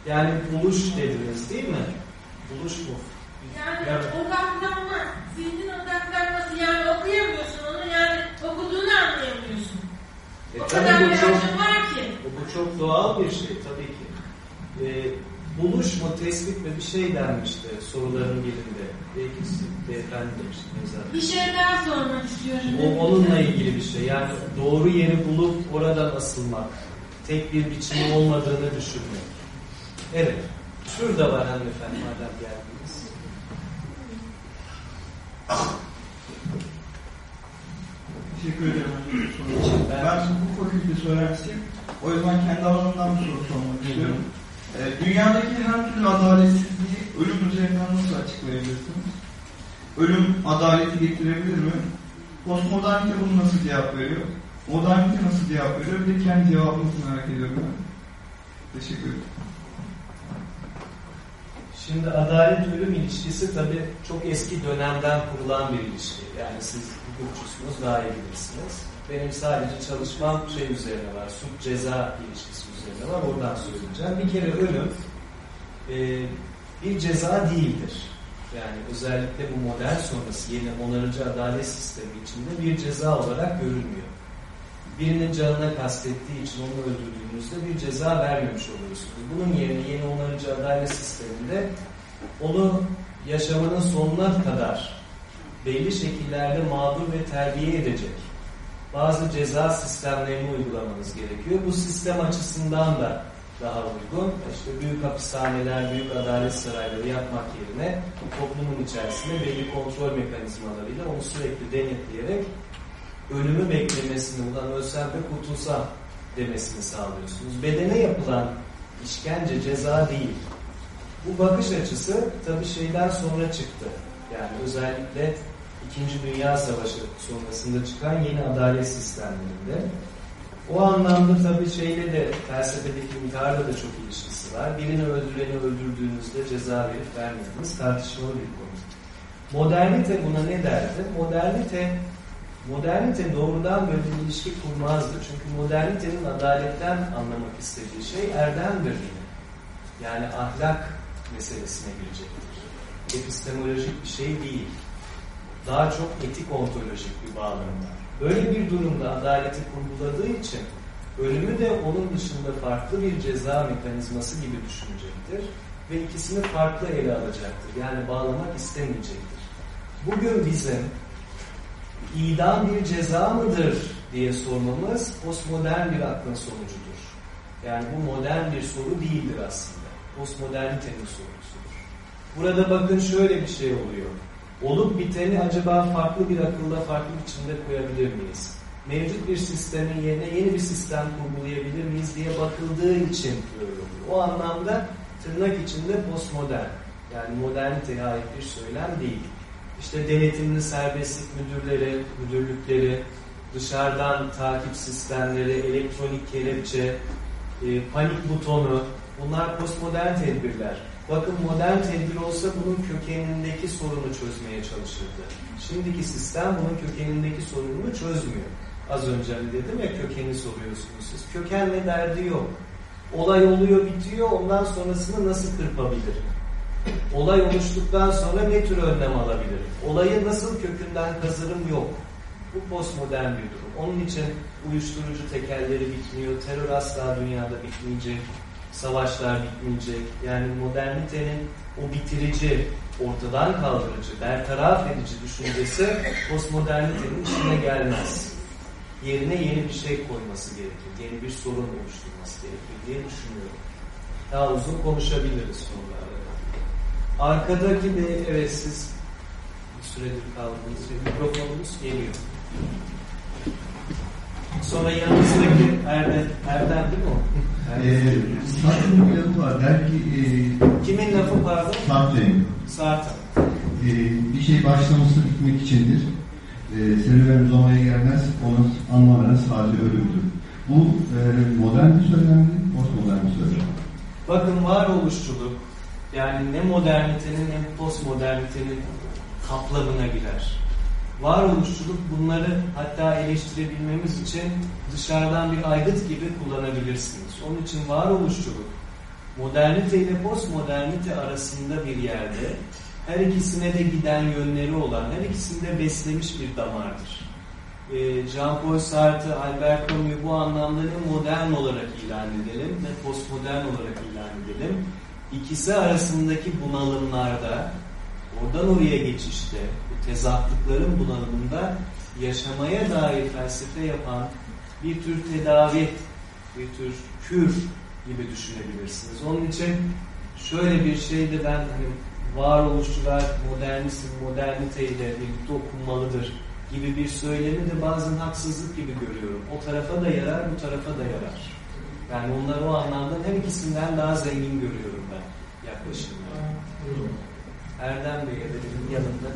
Yani buluş dediniz değil mi? Buluş mu? Yani Evet. odaklanma, zihnin odaklanması yani okuyamıyorsun onu yani okuduğunu anlayamıyorsun. E, o kadar bir çok, acı var ki. bu çok doğal bir şey tabii ki. E, buluş mu, tespit mi bir şey denmişti soruların birinde. Belki siz beyefendi demişti Nevzat. Bir şey daha sormak istiyorum. O onunla ilgili bir şey. Yani doğru yeri bulup oradan asılmak. Tek bir biçimi olmadığını düşünmek. Evet. Şurada var hanımefendi madem geldiniz. Teşekkür ederim için. Ben hukuk fakültesi öğrencisiyim. O yüzden kendi alanımdan bir soru sormak istiyorum. Ee, dünyadaki her türlü adaletsizliği ölüm üzerinden nasıl açıklayabilirsiniz? Ölüm adaleti getirebilir mi? Postmodernite bunu nasıl cevap veriyor? Modernite nasıl cevap veriyor? Bir de kendi cevabınızı merak ediyorum ben. Teşekkür ederim. Şimdi adalet ölüm ilişkisi tabii çok eski dönemden kurulan bir ilişki. Yani siz hukukçusunuz daha iyi bilirsiniz. Benim sadece çalışmam şey üzerine var, suç ceza ilişkisi üzerine var. Oradan söyleyeceğim. Bir kere ölüm e, bir ceza değildir. Yani özellikle bu modern sonrası yeni onarıcı adalet sistemi içinde bir ceza olarak görülmüyor. Birinin canına kastettiği için onu öldürdüğünüzde bir ceza vermemiş oluyorsunuz. Bunun yerine yeni onarıcı adalet sisteminde onu yaşamının sonuna kadar belli şekillerde mağdur ve terbiye edecek bazı ceza sistemlerini uygulamanız gerekiyor. Bu sistem açısından da daha uygun. İşte büyük hapishaneler, büyük adalet sarayları yapmak yerine toplumun içerisinde belli kontrol mekanizmalarıyla onu sürekli denetleyerek ölümü beklemesini, ulan ölsem de kurtulsam demesini sağlıyorsunuz. Bedene yapılan işkence ceza değil. Bu bakış açısı tabii şeyden sonra çıktı. Yani özellikle İkinci Dünya Savaşı sonrasında çıkan yeni adalet sistemlerinde. O anlamda tabii şeyle de felsefedeki intiharla da çok ilişkisi var. Birini öldüreni öldürdüğünüzde ceza verip vermediğiniz tartışmalı bir konu. Modernite buna ne derdi? Modernite modernite doğrudan böyle bir ilişki kurmazdı. Çünkü modernitenin adaletten anlamak istediği şey erdemdir. Yani ahlak meselesine girecektir. Epistemolojik bir şey değil. Daha çok etik ontolojik bir bağlam var. Böyle bir durumda adaleti kurguladığı için ölümü de onun dışında farklı bir ceza mekanizması gibi düşünecektir ve ikisini farklı ele alacaktır. Yani bağlamak istemeyecektir. Bugün bizim idam bir ceza mıdır diye sormamız postmodern bir aklın sonucudur. Yani bu modern bir soru değildir aslında. Postmodernitenin sorusudur. Burada bakın şöyle bir şey oluyor. Olup biteni acaba farklı bir akılda, farklı biçimde koyabilir miyiz? Mevcut bir sistemin yerine yeni bir sistem kurgulayabilir miyiz diye bakıldığı için oluyor. O anlamda tırnak içinde postmodern. Yani moderniteye ait bir söylem değil. İşte denetimli serbestlik müdürleri, müdürlükleri, dışarıdan takip sistemleri, elektronik kelepçe, e, panik butonu, bunlar postmodern tedbirler. Bakın modern tedbir olsa bunun kökenindeki sorunu çözmeye çalışırdı. Şimdiki sistem bunun kökenindeki sorununu çözmüyor. Az önce hani dedim ya kökeni soruyorsunuz siz. Kökenle derdi yok. Olay oluyor bitiyor ondan sonrasını nasıl kırpabilir? Olay oluştuktan sonra ne tür önlem alabilir? Olayı nasıl kökünden kazırım yok. Bu postmodern bir durum. Onun için uyuşturucu tekelleri bitmiyor, terör asla dünyada bitmeyecek, savaşlar bitmeyecek. Yani modernitenin o bitirici, ortadan kaldırıcı, bertaraf edici düşüncesi postmodernitenin işine gelmez. Yerine yeni bir şey koyması gerekir, yeni bir sorun oluşturması gerekir diye düşünüyorum. Daha uzun konuşabiliriz sonra. Arkadaki de evet siz bir süredir kaldınız ve mikrofonumuz geliyor. Sonra yanınızdaki Erdem, Erdem değil mi o? Ee, Sartre'nin bir lafı var. Der ki e, Kimin lafı pardon? Sartre'nin Sartre. e, bir şey başlaması bitmek içindir. E, serüven uzamaya gelmez. Onu anlam veren sadece ölümdür. Bu e, modern bir söylem mi? Postmodern bir söylem. Bakın varoluşçuluk yani ne modernitenin ne postmodernitenin kaplamına girer. Varoluşçuluk bunları hatta eleştirebilmemiz için dışarıdan bir aygıt gibi kullanabilirsiniz. Onun için varoluşçuluk modernite ile postmodernite arasında bir yerde her ikisine de giden yönleri olan, her ikisini de beslemiş bir damardır. Jean-Paul Sartre, Albert Camus'u bu anlamda ne modern olarak ilan edelim ne postmodern olarak ilan edelim. İkisi arasındaki bunalımlarda, oradan oraya geçişte, tezatlıkların bunalımında yaşamaya dair felsefe yapan bir tür tedavi, bir tür kür gibi düşünebilirsiniz. Onun için şöyle bir şey de ben hani varoluşçular modernizm, moderniteyle birlikte okunmalıdır gibi bir söylemi de bazen haksızlık gibi görüyorum. O tarafa da yarar, bu tarafa da yarar. Yani onları o anlamda her ikisinden daha zengin görüyorum ben yaklaşımları. Erdem Bey'e de benim yanımda.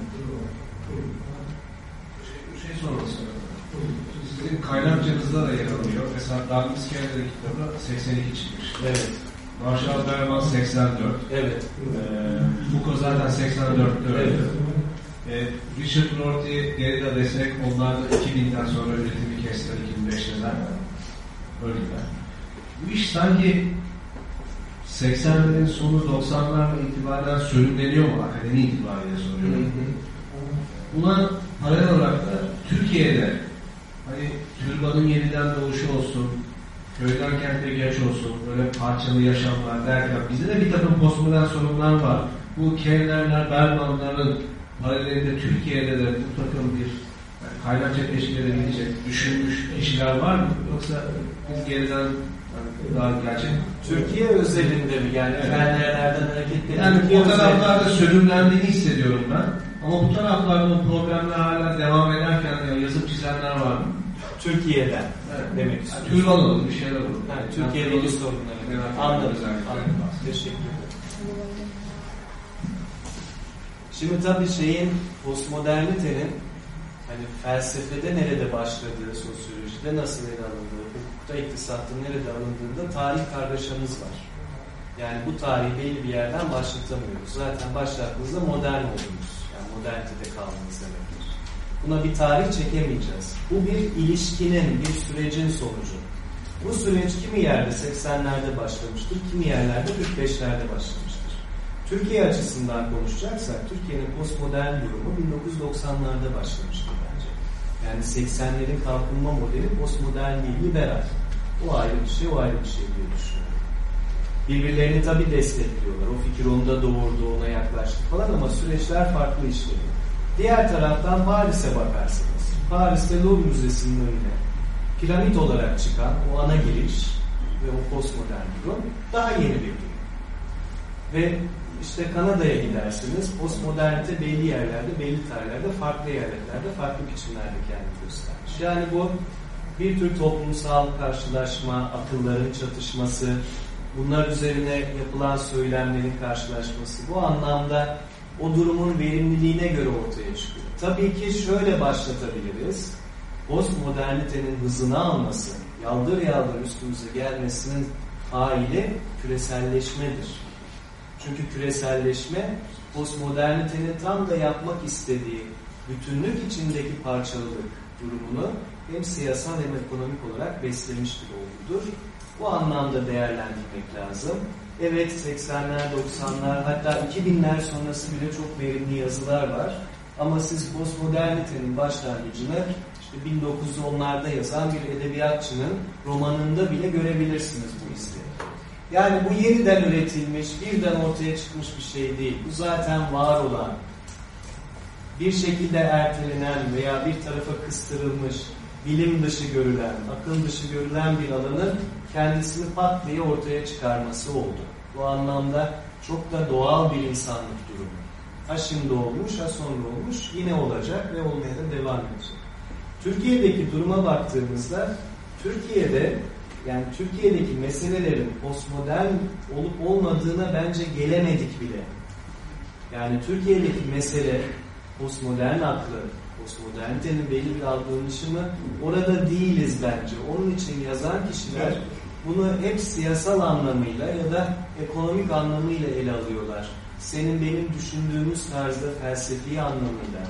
Şey sormak istiyorum. Sizin kaynakçanızda da yer alıyor. Mesela Darwin Skinner'de kitabı 82 çıkmış. Evet. Marshall Berman 84. Evet. Ee, Foucault zaten 84'te öldü. Evet. Ee, Richard Rorty, Derrida desek onlar da 2000'den sonra üretimi kestiler 2005'te zaten. Öldüler. Bu iş sanki 80'lerin sonu 90'larla itibaren sönümleniyor mu? Akademi itibariyle soruyorum. Buna paralel olarak da Türkiye'de hani türbanın yeniden doğuşu olsun, köyden kente geç olsun, böyle parçalı yaşamlar derken bizde de bir takım postmodern sorunlar var. bu Kernerler, Bergmanların paralelinde Türkiye'de de bu takım bir yani kaynakça teşkil edebilecek düşünmüş kişiler var mı? Yoksa biz geriden yani daha gerçek Türkiye özelinde mi? Yani Evet. Fenerlerden hareketle yani Türkiye o taraflarda sönümlendiğini hissediyorum ben. Ama bu taraflarda o problemler hala devam ederken ya yazıp çizenler var mı? Türkiye'den Evet. demek Yani istiyorum. tür alalım, bir şeyler alalım. Yani Türkiye'deki sorunları. Merak Anladım. ettim. anladım. Teşekkür ederim. Şimdi tabii şeyin postmodernitenin hani felsefede nerede başladığı, sosyolojide nasıl ele alındığı, hukukta, iktisatta nerede alındığında tarih kargaşamız var. Yani bu tarihi belli bir yerden başlatamıyoruz. Zaten başlattığınızda modern oldunuz. Modernitede kaldınız demektir. Buna bir tarih çekemeyeceğiz. Bu bir ilişkinin, bir sürecin sonucu. Bu süreç kimi yerde 80'lerde başlamıştır, kimi yerlerde 45'lerde başlamıştır. Türkiye açısından konuşacaksak, Türkiye'nin postmodern durumu 1990'larda başlamıştır bence. Yani 80'lerin kalkınma modeli postmodern değil, liberal. O ayrı bir şey, o ayrı bir şey diye düşünüyorum. Birbirlerini tabii destekliyorlar. O fikir onda doğurdu, ona yaklaştı falan ama süreçler farklı işleniyor. Diğer taraftan Paris'e bakarsınız. Paris'te Louvre Müzesi'nin önüne piramit olarak çıkan o ana giriş ve o postmodern durum daha yeni bir durum. Ve işte Kanada'ya gidersiniz, postmodernite belli yerlerde, belli tarihlerde, farklı yerlerde, farklı biçimlerde kendini göstermiş. Yani bu bir tür toplumsal karşılaşma, akılların çatışması, bunlar üzerine yapılan söylemlerin karşılaşması bu anlamda o durumun verimliliğine göre ortaya çıkıyor. Tabii ki şöyle başlatabiliriz. Postmodernitenin hızını alması, yaldır yaldır üstümüze gelmesinin faili küreselleşmedir. Çünkü küreselleşme postmodernitenin tam da yapmak istediği bütünlük içindeki parçalılık durumunu hem siyasal hem ekonomik olarak beslemiş bir olgudur. Bu anlamda değerlendirmek lazım. Evet 80'ler, 90'lar hatta 2000'ler sonrası bile çok verimli yazılar var. Ama siz postmodernitenin başlangıcını işte 1910'larda yazan bir edebiyatçının romanında bile görebilirsiniz bu izleri. Yani bu yeniden üretilmiş, birden ortaya çıkmış bir şey değil. Bu zaten var olan, bir şekilde ertelenen veya bir tarafa kıstırılmış, bilim dışı görülen, akıl dışı görülen bir alanın kendisini pat diye ortaya çıkarması oldu. Bu anlamda çok da doğal bir insanlık durumu. Ha şimdi olmuş, ha sonra olmuş, yine olacak ve olmaya da devam edecek. Türkiye'deki duruma baktığımızda, Türkiye'de yani Türkiye'deki meselelerin postmodern olup olmadığına bence gelemedik bile. Yani Türkiye'deki mesele postmodern aklı, postmodernitenin belli bir algılanışı mı? Orada değiliz bence. Onun için yazan kişiler bunu hep siyasal anlamıyla ya da ekonomik anlamıyla ele alıyorlar. Senin benim düşündüğümüz tarzda felsefi anlamıyla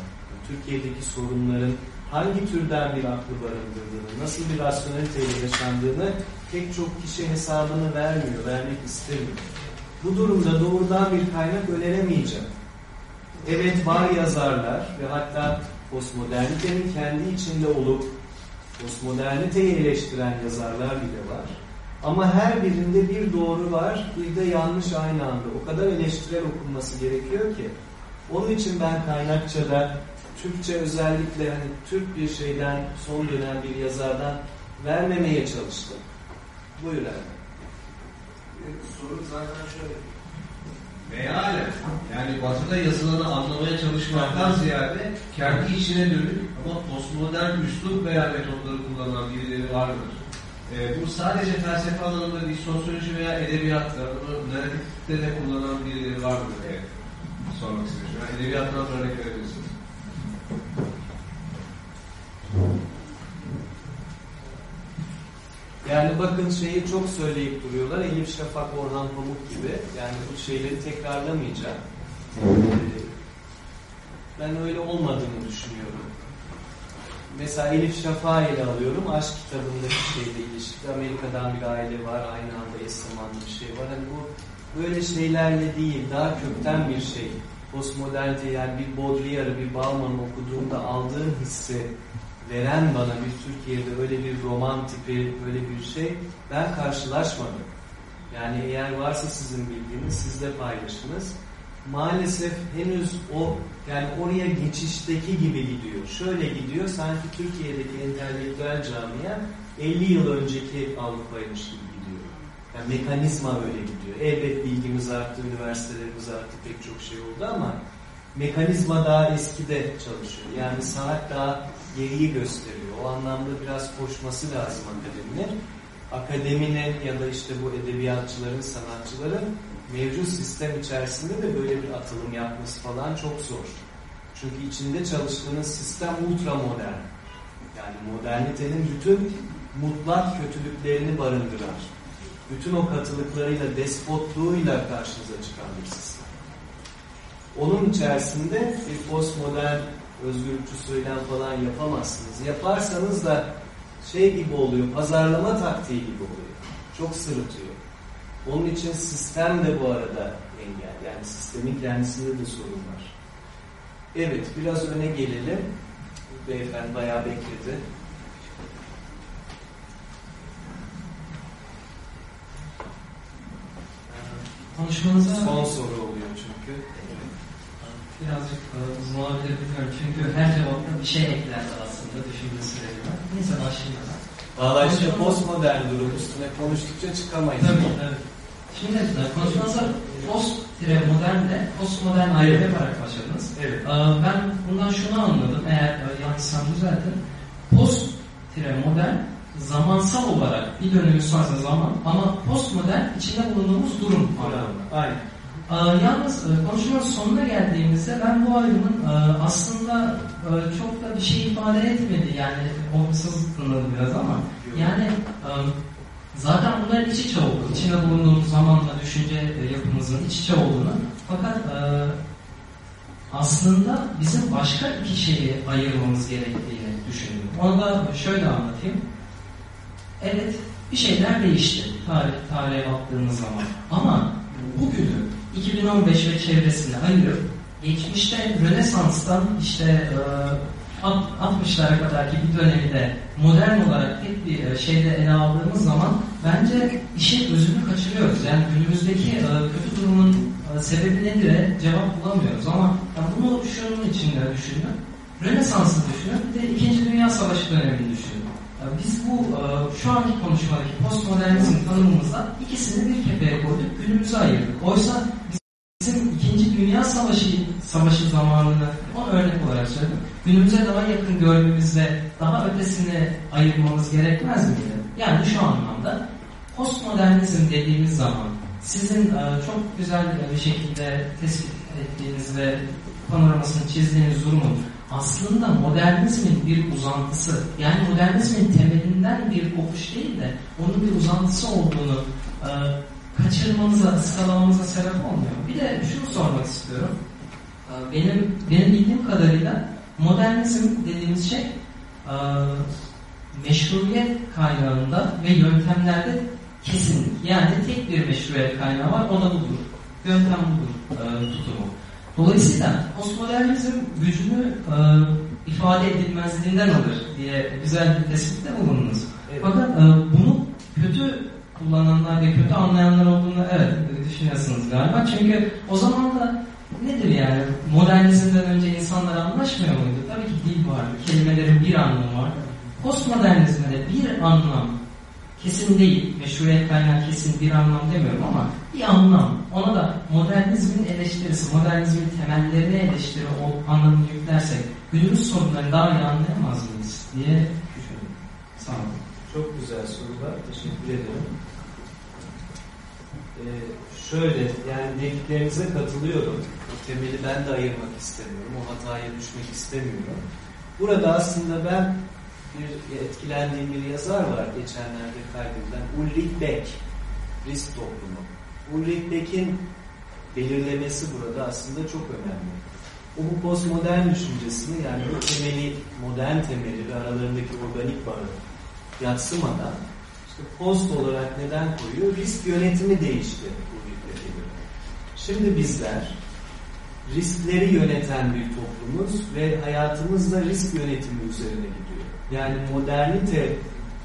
Türkiye'deki sorunların hangi türden bir aklı barındırdığını, nasıl bir rasyoneliteyle yaşandığını pek çok kişi hesabını vermiyor, vermek istemiyor. Bu durumda doğrudan bir kaynak öneremeyeceğim. Evet var yazarlar ve hatta postmodernitenin kendi içinde olup postmoderniteyi eleştiren yazarlar bile var. Ama her birinde bir doğru var, bir de yanlış aynı anda. O kadar eleştirel okunması gerekiyor ki. Onun için ben kaynakçada Türkçe özellikle hani Türk bir şeyden, son dönem bir yazardan vermemeye çalıştım. Buyur abi. Soru zaten şöyle. Mealen, yani batıda yazılanı anlamaya çalışmaktan ziyade kendi içine dönük ama postmodern üslup veya metotları kullanan birileri vardır. Ee, bu sadece felsefe alanında değil, sosyoloji veya edebiyatta, bunu narratifte de kullanan birileri vardır diye sormak istiyorum. Yani edebiyattan örnek verebilirsiniz. Yani bakın şeyi çok söyleyip duruyorlar. Elif Şafak, Orhan Pamuk gibi. Yani bu şeyleri tekrarlamayacağım. Ee, Ben öyle olmadığını düşünüyorum. Mesela Elif Şafak'ı ele alıyorum. Aşk kitabındaki şeyle ilişkili. Amerika'dan bir aile var. Aynı anda eş bir şey var. Hani bu böyle şeylerle değil. Daha kökten bir şey. Postmodernite yani bir Baudrillard'ı, bir Bauman'ı okuduğumda aldığım hissi veren bana bir Türkiye'de öyle bir roman tipi, öyle bir şey ben karşılaşmadım. Yani eğer varsa sizin bildiğiniz siz de paylaşınız. Maalesef henüz o yani oraya geçişteki gibi gidiyor. Şöyle gidiyor sanki Türkiye'deki entelektüel camia 50 yıl önceki Avrupa'ymış gibi gidiyor. Yani mekanizma öyle gidiyor. Elbet bilgimiz arttı, üniversitelerimiz arttı, pek çok şey oldu ama mekanizma daha eskide çalışıyor. Yani sanat daha geriyi gösteriyor. O anlamda biraz koşması lazım akademinin. Akademinin ya da işte bu edebiyatçıların, sanatçıların mevcut sistem içerisinde de böyle bir atılım yapması falan çok zor. Çünkü içinde çalıştığınız sistem ultra modern. Yani modernitenin bütün mutlak kötülüklerini barındıran, bütün o katılıklarıyla, despotluğuyla karşınıza çıkan bir sistem. Onun içerisinde bir postmodern özgürlükçü söylem falan yapamazsınız. Yaparsanız da şey gibi oluyor, pazarlama taktiği gibi oluyor. Çok sırıtıyor. Onun için sistem de bu arada engel. Yani sistemin kendisinde de sorun var. Evet, biraz öne gelelim. Beyefendi bayağı bekledi. Konuşmanıza Son soru oluyor çünkü. birazcık e, uzun olabilir bilmiyorum. Çünkü her cevapta bir şey eklerdi aslında düşündüğü sürece. Neyse başlayalım. Valla işte postmodern durum üstüne konuştukça çıkamayız. Tabii, tabii. Şimdi e, konuşmanıza post-modern de postmodern ayrı yaparak başladınız. Evet. E, Ben bundan şunu anladım. Eğer e, yanlışsam düzeltin. Post-modern zamansal olarak bir dönemi sonrası zaman ama postmodern içinde bulunduğumuz durum anlamında. Aynen. Ee, Yalnız e, konuşmanın sonuna geldiğimizde ben bu ayrımın aslında çok da bir şey ifade etmedi. Yani olumsuz tınladı biraz ama yani e, zaten bunların iç içe olduğu, içinde bulunduğumuz zamanla düşünce yapımızın iç içe olduğunu fakat e, aslında bizim başka iki şeyi ayırmamız gerektiğini düşünüyorum. Onu da şöyle anlatayım. Evet bir şeyler değişti tarih, tarihe baktığımız zaman ama bugünü 2015 ve çevresine ayırıp geçmişte Rönesans'tan işte e, 60'lara kadarki bir dönemi de modern olarak tek bir e, şeyde ele aldığımız zaman bence işin özünü kaçırıyoruz. Yani günümüzdeki e, kötü durumun e, sebebi nedir cevap bulamıyoruz ama yani bunu şunun içinde düşünün. Rönesans'ı düşünün bir de İkinci Dünya Savaşı dönemini düşünün. Biz bu e, şu anki konuşmadaki postmodernizm tanımımızda ikisini bir kefeye koyduk, günümüze ayırdık. Oysa bizim İkinci Dünya Savaşı savaşı zamanını o örnek olarak söyledim. Günümüze daha yakın görmemizde daha ötesini ayırmamız gerekmez miydi? Yani şu anlamda postmodernizm dediğimiz zaman sizin e, çok güzel bir şekilde tespit ettiğiniz ve panoramasını çizdiğiniz durumun aslında modernizmin bir uzantısı, yani modernizmin temelinden bir kopuş değil de onun bir uzantısı olduğunu kaçırmamıza, ıskalamamıza sebep olmuyor. Bir de şunu sormak istiyorum. E, benim benim bildiğim kadarıyla modernizm dediğimiz şey e, meşruiyet kaynağında ve yöntemlerde kesinlik. Yani tek bir meşruiyet kaynağı var, o da budur. Yöntem budur e, tutumu. Dolayısıyla postmodernizm gücünü e, ifade edilmezliğinden alır diye güzel bir tespitte bulundunuz. Evet. Fakat bunu kötü kullananlar ve kötü anlayanlar olduğunu evet düşünüyorsunuz galiba. Çünkü o zaman da nedir yani modernizmden önce insanlar anlaşmıyor muydu? Tabii ki dil vardı, kelimelerin bir anlamı var. Postmodernizmde bir anlam kesin değil, meşruiyet kaynağı kesin bir anlam demiyorum ama bir anlam. Ona da modernizmin eleştirisi, modernizmin temellerine eleştiri o anlamı yüklersek günümüz sorunları daha iyi anlayamaz mıyız diye düşünüyorum. Sağ olun. Çok güzel sorular. Teşekkür ederim. Ee, şöyle, yani dediklerinize katılıyorum. O temeli ben de ayırmak istemiyorum. O hataya düşmek istemiyorum. Burada aslında ben bir etkilendiğim bir yazar var geçenlerde kaydedilen. Ulrich Beck, risk toplumu. Ulrich Beck'in belirlemesi burada aslında çok önemli. O bu postmodern düşüncesini yani bu temeli, modern temeli ve aralarındaki organik bağı yatsımadan işte post olarak neden koyuyor? Risk yönetimi değişti Beck'e göre. Şimdi bizler riskleri yöneten bir toplumuz ve hayatımız da risk yönetimi üzerine gidiyor. Yani modernite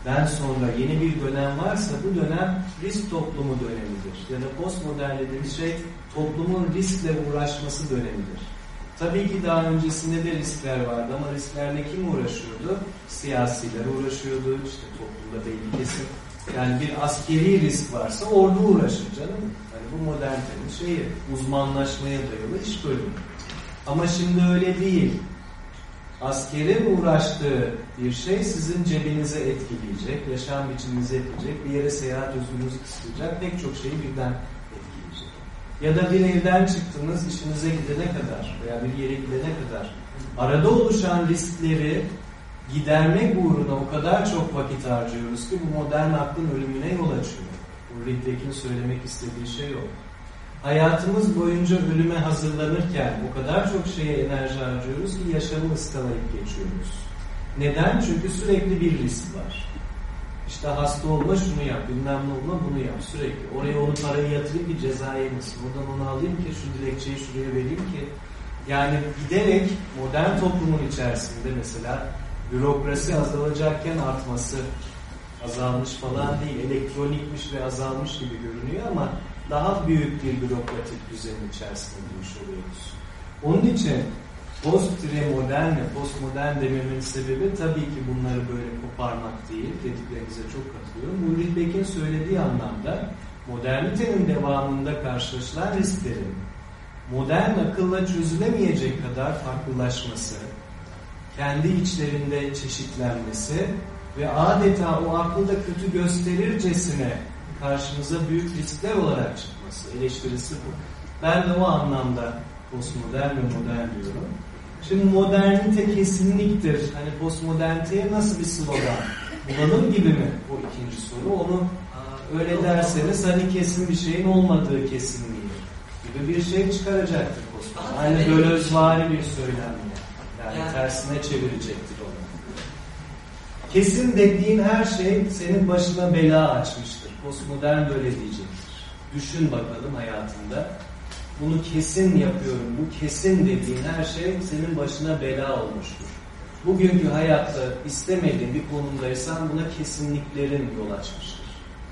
den sonra yeni bir dönem varsa bu dönem risk toplumu dönemidir. Ya da postmodern dediğimiz şey toplumun riskle uğraşması dönemidir. Tabii ki daha öncesinde de riskler vardı ama risklerle kim uğraşıyordu? Siyasiler uğraşıyordu, işte toplumda belli kesim. Yani bir askeri risk varsa ordu uğraşır canım. Hani bu modernitenin şeyi, uzmanlaşmaya dayalı iş bölümü. Ama şimdi öyle değil. Askerin uğraştığı bir şey sizin cebinize etkileyecek, yaşam biçiminizi etkileyecek, bir yere seyahat özgürlüğünüzü kısıtlayacak, pek çok şeyi birden etkileyecek. Ya da bir evden çıktınız, işinize gidene kadar veya bir yere gidene kadar arada oluşan riskleri gidermek uğruna o kadar çok vakit harcıyoruz ki bu modern aklın ölümüne yol açıyor. Bu Ridley'in söylemek istediği şey o. Hayatımız boyunca ölüme hazırlanırken o kadar çok şeye enerji harcıyoruz ki yaşamı ıskalayıp geçiyoruz. Neden? Çünkü sürekli bir risk var. İşte hasta olma şunu yap, bilmem ne olma bunu yap sürekli. Oraya onu parayı yatırayım ki ceza yemesin. Oradan onu alayım ki şu dilekçeyi şuraya vereyim ki. Yani giderek modern toplumun içerisinde mesela bürokrasi azalacakken artması azalmış falan değil. Elektronikmiş ve azalmış gibi görünüyor ama daha büyük bir bürokratik düzenin içerisinde bulmuş oluyoruz. Onun için post modern ve postmodern dememin sebebi tabii ki bunları böyle koparmak değil. Dediklerinize çok katılıyorum. Ulrich söylediği anlamda modernitenin devamında karşılaşılan risklerin modern akılla çözülemeyecek kadar farklılaşması, kendi içlerinde çeşitlenmesi ve adeta o aklı da kötü gösterircesine karşımıza büyük riskler olarak çıkması. Eleştirisi bu. Ben de o anlamda postmodern ve modern diyorum. Şimdi modernite kesinliktir. Hani postmoderniteye nasıl bir slogan? Bulalım gibi mi? O ikinci soru. Onu öyle derseniz hani kesin bir şeyin olmadığı kesinliği gibi bir şey çıkaracaktır postmodern. Hani böyle özvari bir söylem yani, yani tersine çevirecektir onu. Kesin dediğin her şey senin başına bela açmıştır. Postmodern böyle diyecektir. Düşün bakalım hayatında. Bunu kesin yapıyorum. Bu kesin dediğin her şey senin başına bela olmuştur. Bugünkü hayatta istemediğin bir konumdaysan buna kesinliklerin yol açmıştır.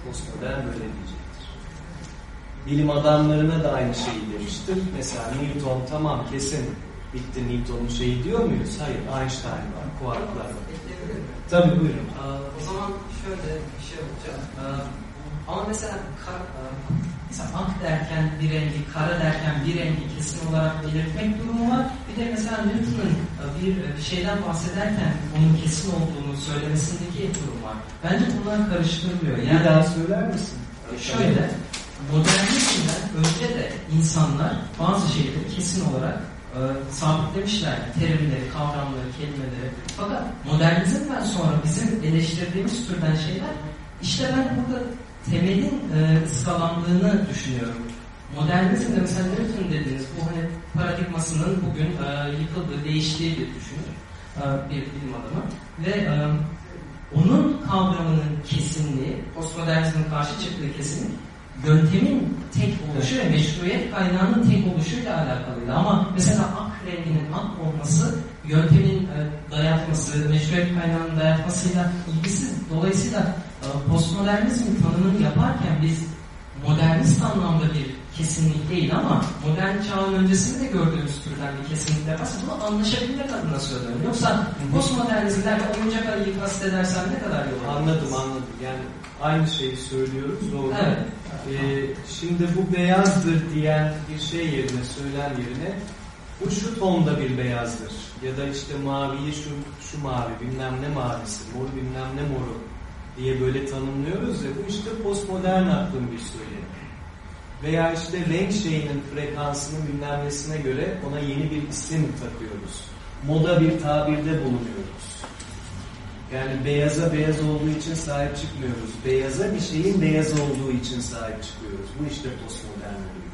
Postmodern böyle diyecektir. Bilim adamlarına da aynı şeyi demiştir. Mesela Newton tamam kesin bitti Newton'un şeyi diyor muyuz? Hayır. Einstein var, kuarklar var. Tabii buyurun. o zaman şöyle bir şey olacak. Ama mesela kar, mesela ak derken bir rengi, kara derken bir rengi kesin olarak belirtmek durumu var. Bir de mesela Newton'un bir şeyden bahsederken onun kesin olduğunu söylemesindeki durum var. Bence bunlar karıştırılıyor. Yani, bir daha söyler misin? Şöyle, modernizmden önce de insanlar bazı şeyleri kesin olarak e, sabitlemişler. Terimleri, kavramları, kelimeleri. Fakat modernizmden sonra bizim eleştirdiğimiz türden şeyler işte ben burada temelin e, ıskalandığını düşünüyorum. Modernizmde mesela Newton dediğiniz bu hani paradigmasının bugün e, yıkıldığı, değiştiği bir düşünür. E, bir bilim adamı. Ve e, onun kavramının kesinliği, postmodernizmin karşı çıktığı kesinlik yöntemin tek oluşu ve meşruiyet kaynağının tek oluşuyla alakalıydı. Ama mesela ak renginin ak olması yöntemin e, dayatması, meşruiyet kaynağının dayatmasıyla ilgisiz. Dolayısıyla e, postmodernizmin tanımını yaparken biz modernist anlamda bir kesinlik değil ama modern çağın öncesinde de gördüğümüz türden bir kesinlik yaparsa bunu anlaşabilmek adına söylüyorum. Yoksa postmodernizmlerle oyuncak ayıyı kastedersen ne kadar yol Anladım anladım. Yani aynı şeyi söylüyoruz doğru. Evet. Ee, şimdi bu beyazdır diyen bir şey yerine, söylen yerine bu şu tonda bir beyazdır. Ya da işte maviyi şu, şu mavi, bilmem ne mavisi, mor bilmem ne moru diye böyle tanımlıyoruz ya bu işte postmodern aklın bir söylemi. Veya işte renk şeyinin frekansının bilmem nesine göre ona yeni bir isim takıyoruz. Moda bir tabirde bulunuyoruz. Yani beyaza beyaz olduğu için sahip çıkmıyoruz. Beyaza bir şeyin beyaz olduğu için sahip çıkıyoruz. Bu işte postmodernlik.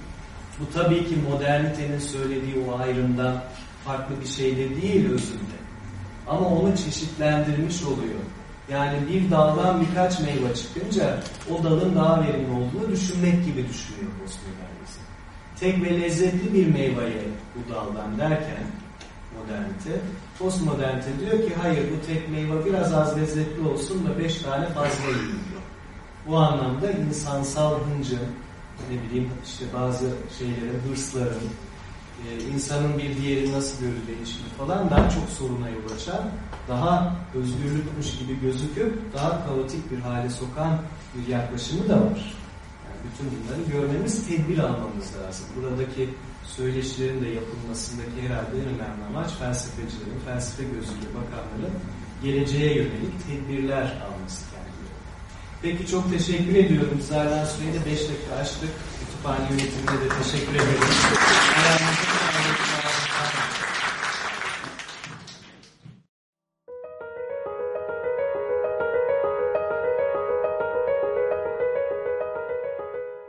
Bu tabii ki modernitenin söylediği o ayrımdan farklı bir şey de değil özünde. Ama onu çeşitlendirmiş oluyor. Yani bir daldan birkaç meyve çıkınca o dalın daha verimli olduğunu düşünmek gibi düşünüyor postmodernizm. Tek ve lezzetli bir meyveye bu daldan derken modernite. Postmodernite diyor ki hayır bu tek meyve biraz az lezzetli olsun da beş tane fazla yiyin diyor. Bu anlamda insansal hıncın, ne bileyim işte bazı şeylerin, hırsların, e, insanın bir diğeri nasıl görür ilişkili falan daha çok soruna yol açan, daha özgürlükmüş gibi gözüküp daha kaotik bir hale sokan bir yaklaşımı da var. Yani bütün bunları görmemiz, tedbir almamız lazım. Buradaki söyleşilerin de yapılmasındaki herhalde en önemli amaç felsefecilerin, felsefe gözüyle bakanların geleceğe yönelik tedbirler alması kendileri. Peki çok teşekkür ediyorum. Zerlen Süreyi de 5 dakika açtık kütüphane yönetimine de teşekkür ederim.